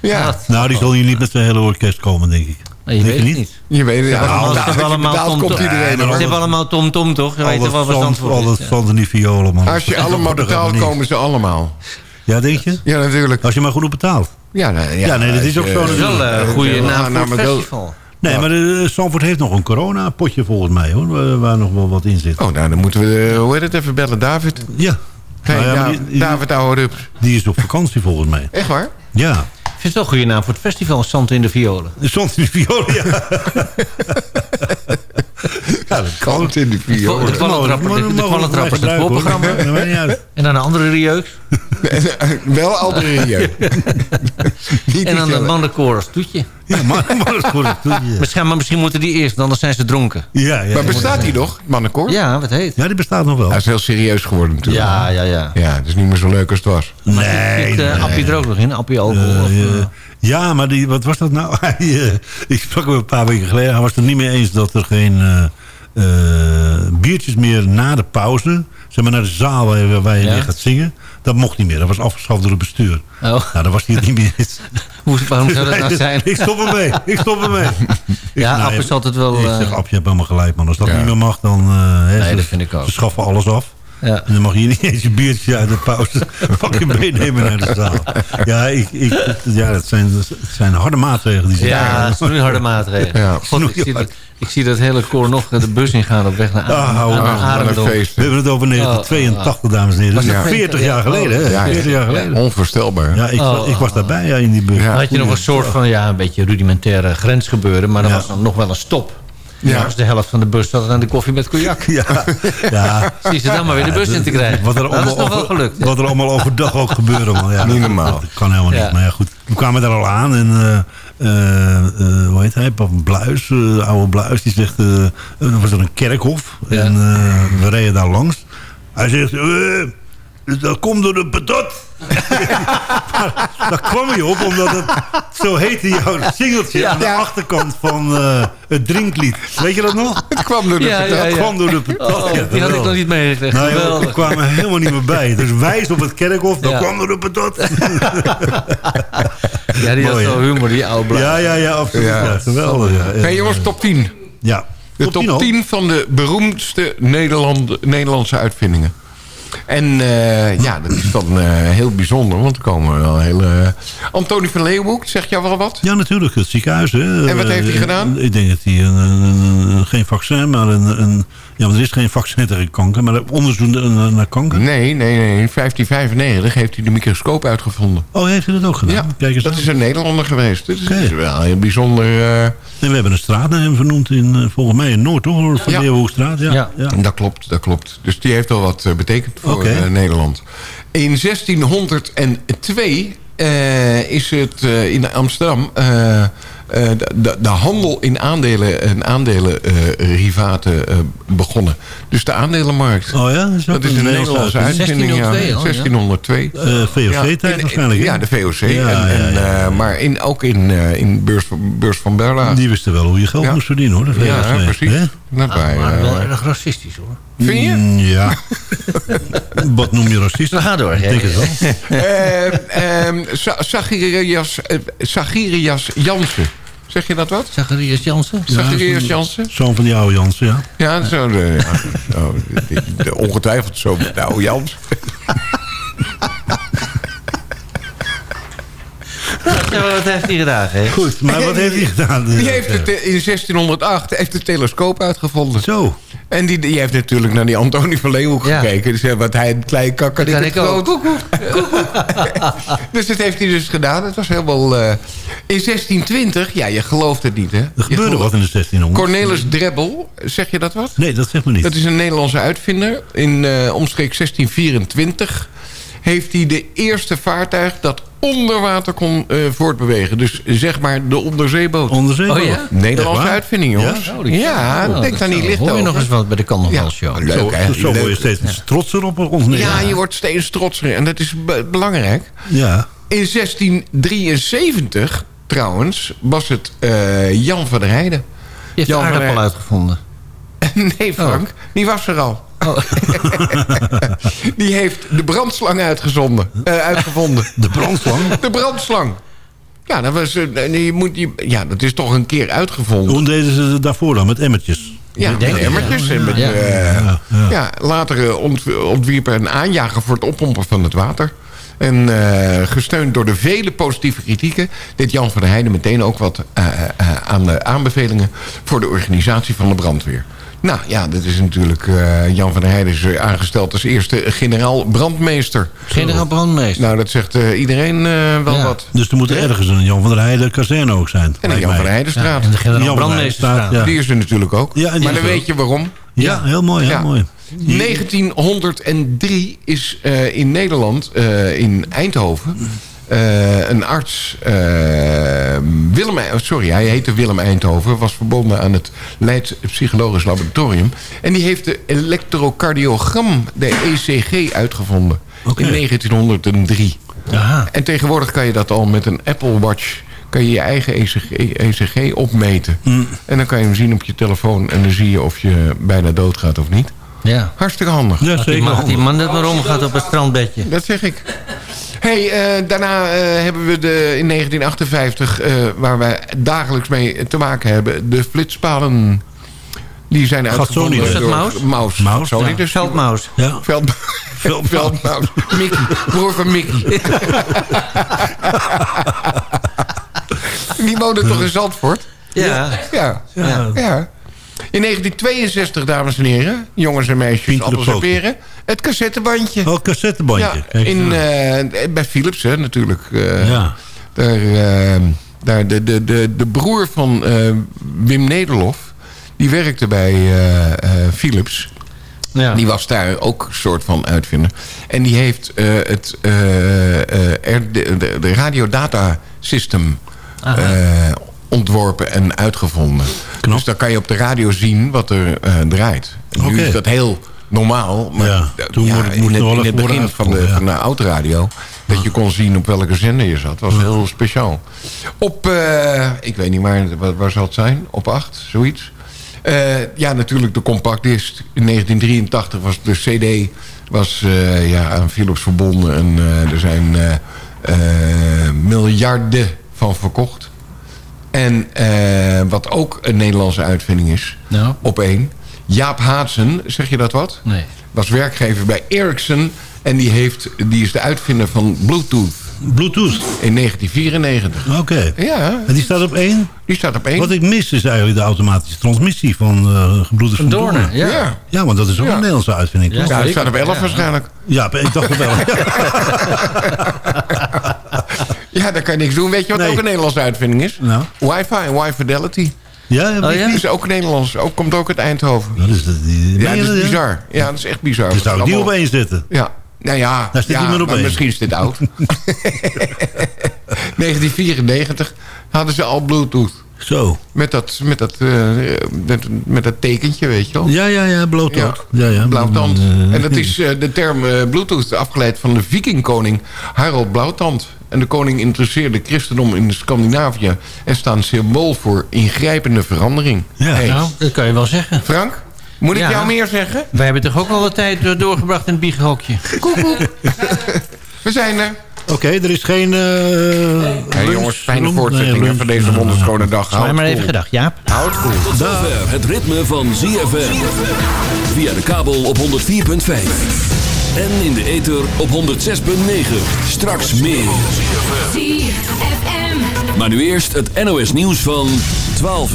J: Ja.
K: Nou, die zal hier niet met zijn hele orkest komen, denk ik.
L: Nee, je weet
K: je
L: het
K: niet?
L: niet.
J: Je weet het,
L: Ze
J: ja,
L: ze
J: je
L: hebben allemaal tom,
J: komt
L: tom,
J: iedereen,
L: ze
J: hoor.
L: hebben allemaal tom tom toch? Je weet wel wat stand voor
K: al dat
L: is.
K: zand en die violen, man.
J: Als je allemaal betaalt,
K: niet.
J: komen ze allemaal.
K: Ja, denk je?
J: Ja, natuurlijk.
K: Als je maar goed op betaalt.
J: Ja, nou, ja,
K: Ja, nee, dat is ook
J: als
K: zo
L: Dat is wel een
J: eh,
L: goede
J: eh,
L: naam
J: nou,
L: voor het festival.
K: Nee, maar de, Zandvoort heeft nog een corona-potje volgens mij, hoor. Waar, nog wel wat in zit.
J: Oh, nou, dan moeten we, eh, hoe heet het, even bellen. David.
K: Ja.
J: Hey,
K: Nou ja, die- die-
J: David Ouwerup.
K: Die is op vakantie volgens mij.
J: Echt waar?
K: Ja.
L: Ik vind het wel een goede naam voor het festival, Zand in de Violen.
K: Zand in de violen, ja. ja, dat kan.
J: Kant in de
L: kwallentrapper,
K: maar-
L: de, kwallentrapper is het voorprogramma. En dan een andere rieus.
J: Wel andere. Niet
L: En dan de mannenkoor als toetje.
K: Ja, maar, maar dat is goed. dat doe je.
L: Misschien, maar misschien moeten die eerst, anders zijn ze dronken.
K: Ja, ja.
J: Maar bestaat die nog, mannenkoor?
L: Ja, wat heet.
K: Ja, die bestaat nog wel.
J: Hij is heel serieus geworden natuurlijk.
L: Ja, ja, ja.
J: Ja, het is niet meer zo leuk als het was.
K: Nee.
L: Zit uh, Appie er ook nog in? Appie alcohol?
K: Ja, maar die, wat was dat nou? Hij, eh, ik sprak hem een paar weken geleden. Hij was het er niet mee eens dat er geen eh, eh, biertjes meer na de pauze... zeg maar naar de zaal waar je, waar je
L: Ja.
K: weer gaat zingen... dat mocht niet meer. Dat was afgeschaft door het bestuur.
L: Oh.
K: Nou, daar was hij het niet mee eens.
L: Hoe, waarom zou dat nou zijn?
K: ik stop ermee. Ik stop ermee.
L: Ja,
K: nou,
L: is altijd wel...
K: Ik zeg, Appie, je hebt helemaal gelijk, man. Als dat
J: Ja.
K: niet meer mag, dan... hè,
L: Nee,
K: ze,
L: dat vind ik ook.
K: Ze schaffen alles af.
L: Ja.
K: En dan mag je niet eens je biertje uit de pauze fucking meenemen naar de zaal. Ja, ik, ik, ja dat, zijn, dat zijn harde maatregelen die ze
L: Ja, dat is nu harde maatregelen.
J: Ja.
L: God, ik, zie dat, ik zie dat hele koor nog de bus ingaan op weg naar
K: Ah, op.
J: Ah.
K: We hebben het over 1982, dames en heren. Dat is
L: Ja.
K: 40 jaar geleden, hè?
J: Ja,
K: 40 jaar
J: ja,
K: geleden.
J: onvoorstelbaar.
K: Ja, ik,
L: Oh.
K: ik was daarbij ja, in die bus.
J: Ja.
L: Dan had je nog een soort van, ja, een beetje rudimentaire grensgebeuren. Maar dan
K: Ja.
L: was dan nog wel een stop.
J: Ja.
L: Dus de helft van de bus zat aan de koffie met cognac.
K: Ja, ja.
L: Zie ze dan maar weer de bus in te krijgen.
K: Wat er,
L: dat is
K: allemaal
L: nog wel gelukt.
K: wat er allemaal overdag ook gebeurde, man. Ja,
J: Niet normaal.
K: Dat kan helemaal niet.
L: Ja.
K: Maar ja, goed. We kwamen daar al aan en... eh, eh, eh, hoe heet hij? Bluis, eh, oude Bluis, die zegt... was er een kerkhof.
L: Ja.
K: En eh, we reden daar langs. Hij zegt... eh, dat komt door de patat. maar daar kwam je op, omdat het zo heette jouw singeltje aan de achterkant van eh, het drinklied. Weet je dat nog?
J: Het kwam door de
L: Ja,
J: patat.
L: ja,
K: Het
L: ja.
K: kwam door de patat.
L: Oh,
K: ja,
L: die had ik nog niet meegekregen.
K: Nee, joh, we
L: Geweldig.
K: kwamen helemaal niet meer bij. Dus wijs op het kerkhof, dan
L: Ja.
K: kwam door de patat.
L: Ja, die had
K: Mooi,
L: zo
K: hè?
L: humor, die oude.
K: Ja, ja, ja, absoluut.
J: Ja.
K: Ja. geweldig. Ja.
J: Hey jongens, top 10.
K: Ja.
J: De top
K: 10
J: 10,
K: al?
J: van de beroemdste Nederland, Nederlandse uitvindingen. En eh, ja, dat is dan eh, heel bijzonder, want er komen wel hele... Antonie van Leeuwenhoek, zeg jou wel wat?
K: Ja, natuurlijk. Het ziekenhuis. Hè.
J: En wat heeft hij gedaan?
K: Ik denk dat hij een, een- een- geen vaccin, maar een, een... Ja, want er is geen vaccin tegen kanker, maar onderzoek naar naar kanker.
J: Nee, nee, nee. In 1595 heeft hij de microscoop uitgevonden.
K: Oh, heeft hij dat ook gedaan?
J: Ja,
K: Kijk eens
J: dat
K: aan.
J: is een Nederlander geweest. Dat is, wel heel bijzonder... eh,
K: En we hebben een straat naar hem vernoemd in, eh, volgens mij in Noord, toch? Van
J: Ja.
K: Leeuwenhoekstraat. Ja.
L: Ja.
K: Ja.
J: Dat klopt, dat klopt. Dus die heeft al wat eh, betekend voor Nederland. In 1602 eh, is het eh, in Amsterdam... eh, eh, de, de, de handel in aandelen en aandelenrivaten eh begonnen. Dus de aandelenmarkt.
K: Oh ja? Dat is, ook
J: Dat is een Nederlandse
K: uitvinding.
J: uitvinding. Ja.
L: 1602 al, ja.
J: 1602.
K: Eh, VOC-tijd waarschijnlijk, hè?
J: Ja, de VOC.
K: Ja,
J: en,
K: ja,
J: en,
K: ja.
J: eh, maar in, ook in, eh, in beurs, van- beurs van Berla.
K: Die wisten wel hoe je geld
J: Ja.
K: moest verdienen, hoor. De VOC.
J: ja, precies.
K: Hè?
J: Dat bij,
L: Maar
J: eh,
L: wel erg racistisch hoor.
J: Vind je?
K: Mm, Ja. Wat noem je racist?
L: We gaan door.
K: Ik denk het wel.
J: Eh, ehm, Sa- Zacharias, eh, Zacharias Jansen. Zeg je dat wat?
L: Zacharias Jansen?
J: Zacharias Jansen?
K: Zoon van die oude Jansen, ja.
J: Ja, zo, de, ja, zo, de- de- ongetwijfeld zo met de oude Jans.
L: Wat heeft hij gedaan? Hè?
K: Goed, maar wat heeft hij gedaan?
J: Die heeft het eh, in 1608 heeft de telescoop uitgevonden.
K: Zo.
J: En die, die heeft natuurlijk naar die Antonie van Leeuwenhoek
L: Ja.
J: gekeken. Dus wat hij een klein kakker,
L: Dat
J: ik
L: kan
J: het
L: ik ook.
J: groot. dus dat heeft hij dus gedaan. Het was helemaal... eh, in 1620, ja, je gelooft het niet, hè?
K: Er gebeurde wat in de 1600.
J: Cornelis Drebbel, zeg je dat wat?
K: Nee, dat zegt me niet.
J: Dat is een Nederlandse uitvinder. In eh omstreeks 1624 heeft hij de eerste vaartuig dat onder water kon eh, voortbewegen. Dus zeg maar de onderzeeboot.
K: Onderzeeboot.
L: Oh ja?
J: Nederlandse uitvinding, jongens.
K: Ja?
J: Ja,
L: Oh,
J: denk daar niet licht
L: Hoor je
J: over.
L: nog eens wat bij de Kandelvalshow?
J: Ja, leuk,
K: Zo,
J: hè?
K: zo word je steeds trotser op ons.
J: Ja, je wordt steeds trotser. En dat is be- belangrijk.
K: Ja.
J: In 1673, trouwens, was het eh, Jan van der Heijden.
L: Je de
J: Jan van
L: aardappel
J: der-
L: uitgevonden.
J: Nee, Frank, die was er al. die heeft de brandslang uitgezonden, eh, uitgevonden.
K: De brandslang?
J: De brandslang. Ja, dat, was, eh, je moet, je, ja, dat is toch een keer uitgevonden.
K: Hoe deden ze het daarvoor dan? Met emmertjes?
J: Ja, met emmertjes. En met,
K: Ja.
J: eh,
K: Ja,
J: ja,
K: ja.
J: later ont, ontwierpen een aanjager voor het oppompen van het water. En eh, gesteund door de vele positieve kritieken... deed Jan van der Heijden meteen ook wat eh, eh, aan de aanbevelingen... voor de organisatie van de brandweer. Nou ja, dat is natuurlijk... eh, Jan van der Heijden is aangesteld als eerste generaal brandmeester.
L: Generaal brandmeester.
J: Nou, dat zegt eh, iedereen eh, wel wat.
K: Dus er moet er ergens een Jan van der Heijden kazerne ook zijn.
J: En de
K: lijkt
J: Jan
K: mij.
J: van der Heidenstraat.
K: Ja, en de generaal brandmeesterstraat, ja.
J: Die is er natuurlijk ook.
K: Ja, en die
J: maar dan weet je waarom.
K: Ja, heel mooi, heel mooi.
J: 1903 is eh, in Nederland, eh, in Eindhoven... eh, een arts, eh, Willem, oh, sorry, hij heette Willem Eindhoven... was verbonden aan het Leids Psychologisch Laboratorium... en die heeft de elektrocardiogram, de ECG, uitgevonden in 1903. En tegenwoordig kan je dat al met een Apple Watch... kan je je eigen E ECG, ECG opmeten. En dan kan je hem zien op je telefoon... en dan zie je of je bijna doodgaat of niet.
L: Ja.
J: Hartstikke handig.
L: Man, had die man net maar omgaat op het strandbedje.
J: Dat zeg ik. Hey, eh, daarna eh, hebben we de, in 1958, eh, waar wij dagelijks mee te maken hebben, de flitspalen. Die zijn uitgevonden
K: Gatsoni,
J: door
K: Maus?
J: Maus.
K: Maus,
J: Gatsoni,
K: ja.
J: dus
L: Veldmaus.
K: Ja.
J: Veld, Veldmaus. Mickey. Broer van Mickey. Die woonde toch in Zandvoort?
L: Ja.
J: Ja.
L: Ja.
J: ja. In 1962, dames en heren, jongens en meisjes, appels en
K: Poker.
J: peren, het cassettebandje.
K: Oh, cassettebandje.
J: Ja, in, eh, bij Philips, hè, natuurlijk. eh,
K: Ja.
J: Daar, eh, daar de, de, de, de broer van eh, Wim Nederlof, die werkte bij eh, eh, Philips.
L: Ja.
J: Die was daar ook een soort van uitvinder. En die heeft eh, het eh, eh, er- de, de, de radiodata system
L: Aha.
J: Ontworpen en uitgevonden. Dus dan kan je op de radio zien wat er eh, draait. En Nu is dat heel normaal. Maar
K: Ja, toen
J: ja,
K: moet
J: in
K: moest
J: het, in het begin van de,
K: uitgevonden,
J: van de dat je kon zien op welke zender je zat. was heel speciaal. Op, eh, ik weet niet waar, waar, zal het zijn? Op 8, zoiets. Eh, ja, natuurlijk de compact disc. In 1983 was de CD was, ja, aan Philips verbonden. En er zijn miljarden van verkocht. En eh, wat ook een Nederlandse uitvinding is,
L: Nou?
J: op één. Jaap Haatsen, zeg je dat wat?
L: Nee.
J: Was werkgever bij Ericsson. En die, heeft, die is de uitvinder van Bluetooth.
K: Bluetooth?
J: In 1994.
K: Oké.
J: Ja.
K: En die staat op één?
J: Die staat op één.
K: Wat ik mis is eigenlijk de automatische transmissie van uh, gebroeders van
L: Doornen,
K: Doornen.
L: ja.
J: Ja.
K: Ja, want dat is ook
J: Ja.
K: een Nederlandse uitvinding.
L: Ja,
K: toch?
J: Ja, die staat op 11
L: Ja.
J: waarschijnlijk.
K: Ja, ik dacht het wel.
J: Ja, daar kan je niks doen. Weet je wat
K: Nee.
J: ook een Nederlandse uitvinding is?
K: Nou.
J: Wifi en Wi Fidelity.
K: Ja, ja,
L: Oh, ja?
J: Die is ook Nederlands. Ook, komt ook uit Eindhoven.
K: Dat is, dat, die,
J: Ja, dat is
K: ja?
J: bizar. Ja, dat is echt bizar.
K: Dus zou die op
J: allemaal-
K: één zitten?
J: Ja. Nou ja,
K: Daar staat
J: ja
K: maar op
J: maar
K: één.
J: misschien is dit oud. 1994 hadden ze al Bluetooth.
K: Zo.
J: Met dat, met dat, eh, met, met dat tekentje, weet je wel.
K: Ja, ja, ja, blauwtand. Ja, ja.
J: Blauwtand.
K: Eh,
J: En dat is eh, de term eh, Bluetooth afgeleid van de vikingkoning Harald Blauwtand. En de koning interesseerde christendom in Scandinavië... en staan symbool voor ingrijpende verandering.
K: Ja.
J: Hey,
L: Nou, dat kan je wel zeggen.
J: Frank, moet ik
L: Ja.
J: jou meer zeggen?
L: Wij hebben toch ook al wat tijd doorgebracht in het bieghokje.
J: We zijn er.
K: Oké, er is geen... eh
J: Hey, jongens, fijne voortzetting
K: Nee,
J: van deze wonderschone dag. Houd
L: maar even gedacht, Jaap.
J: Houd cool.
E: Tot zover het ritme van ZFM. Via de kabel op 104.5. En in de ether op 106.9. Straks meer. Maar nu eerst het NOS nieuws van 12 uur.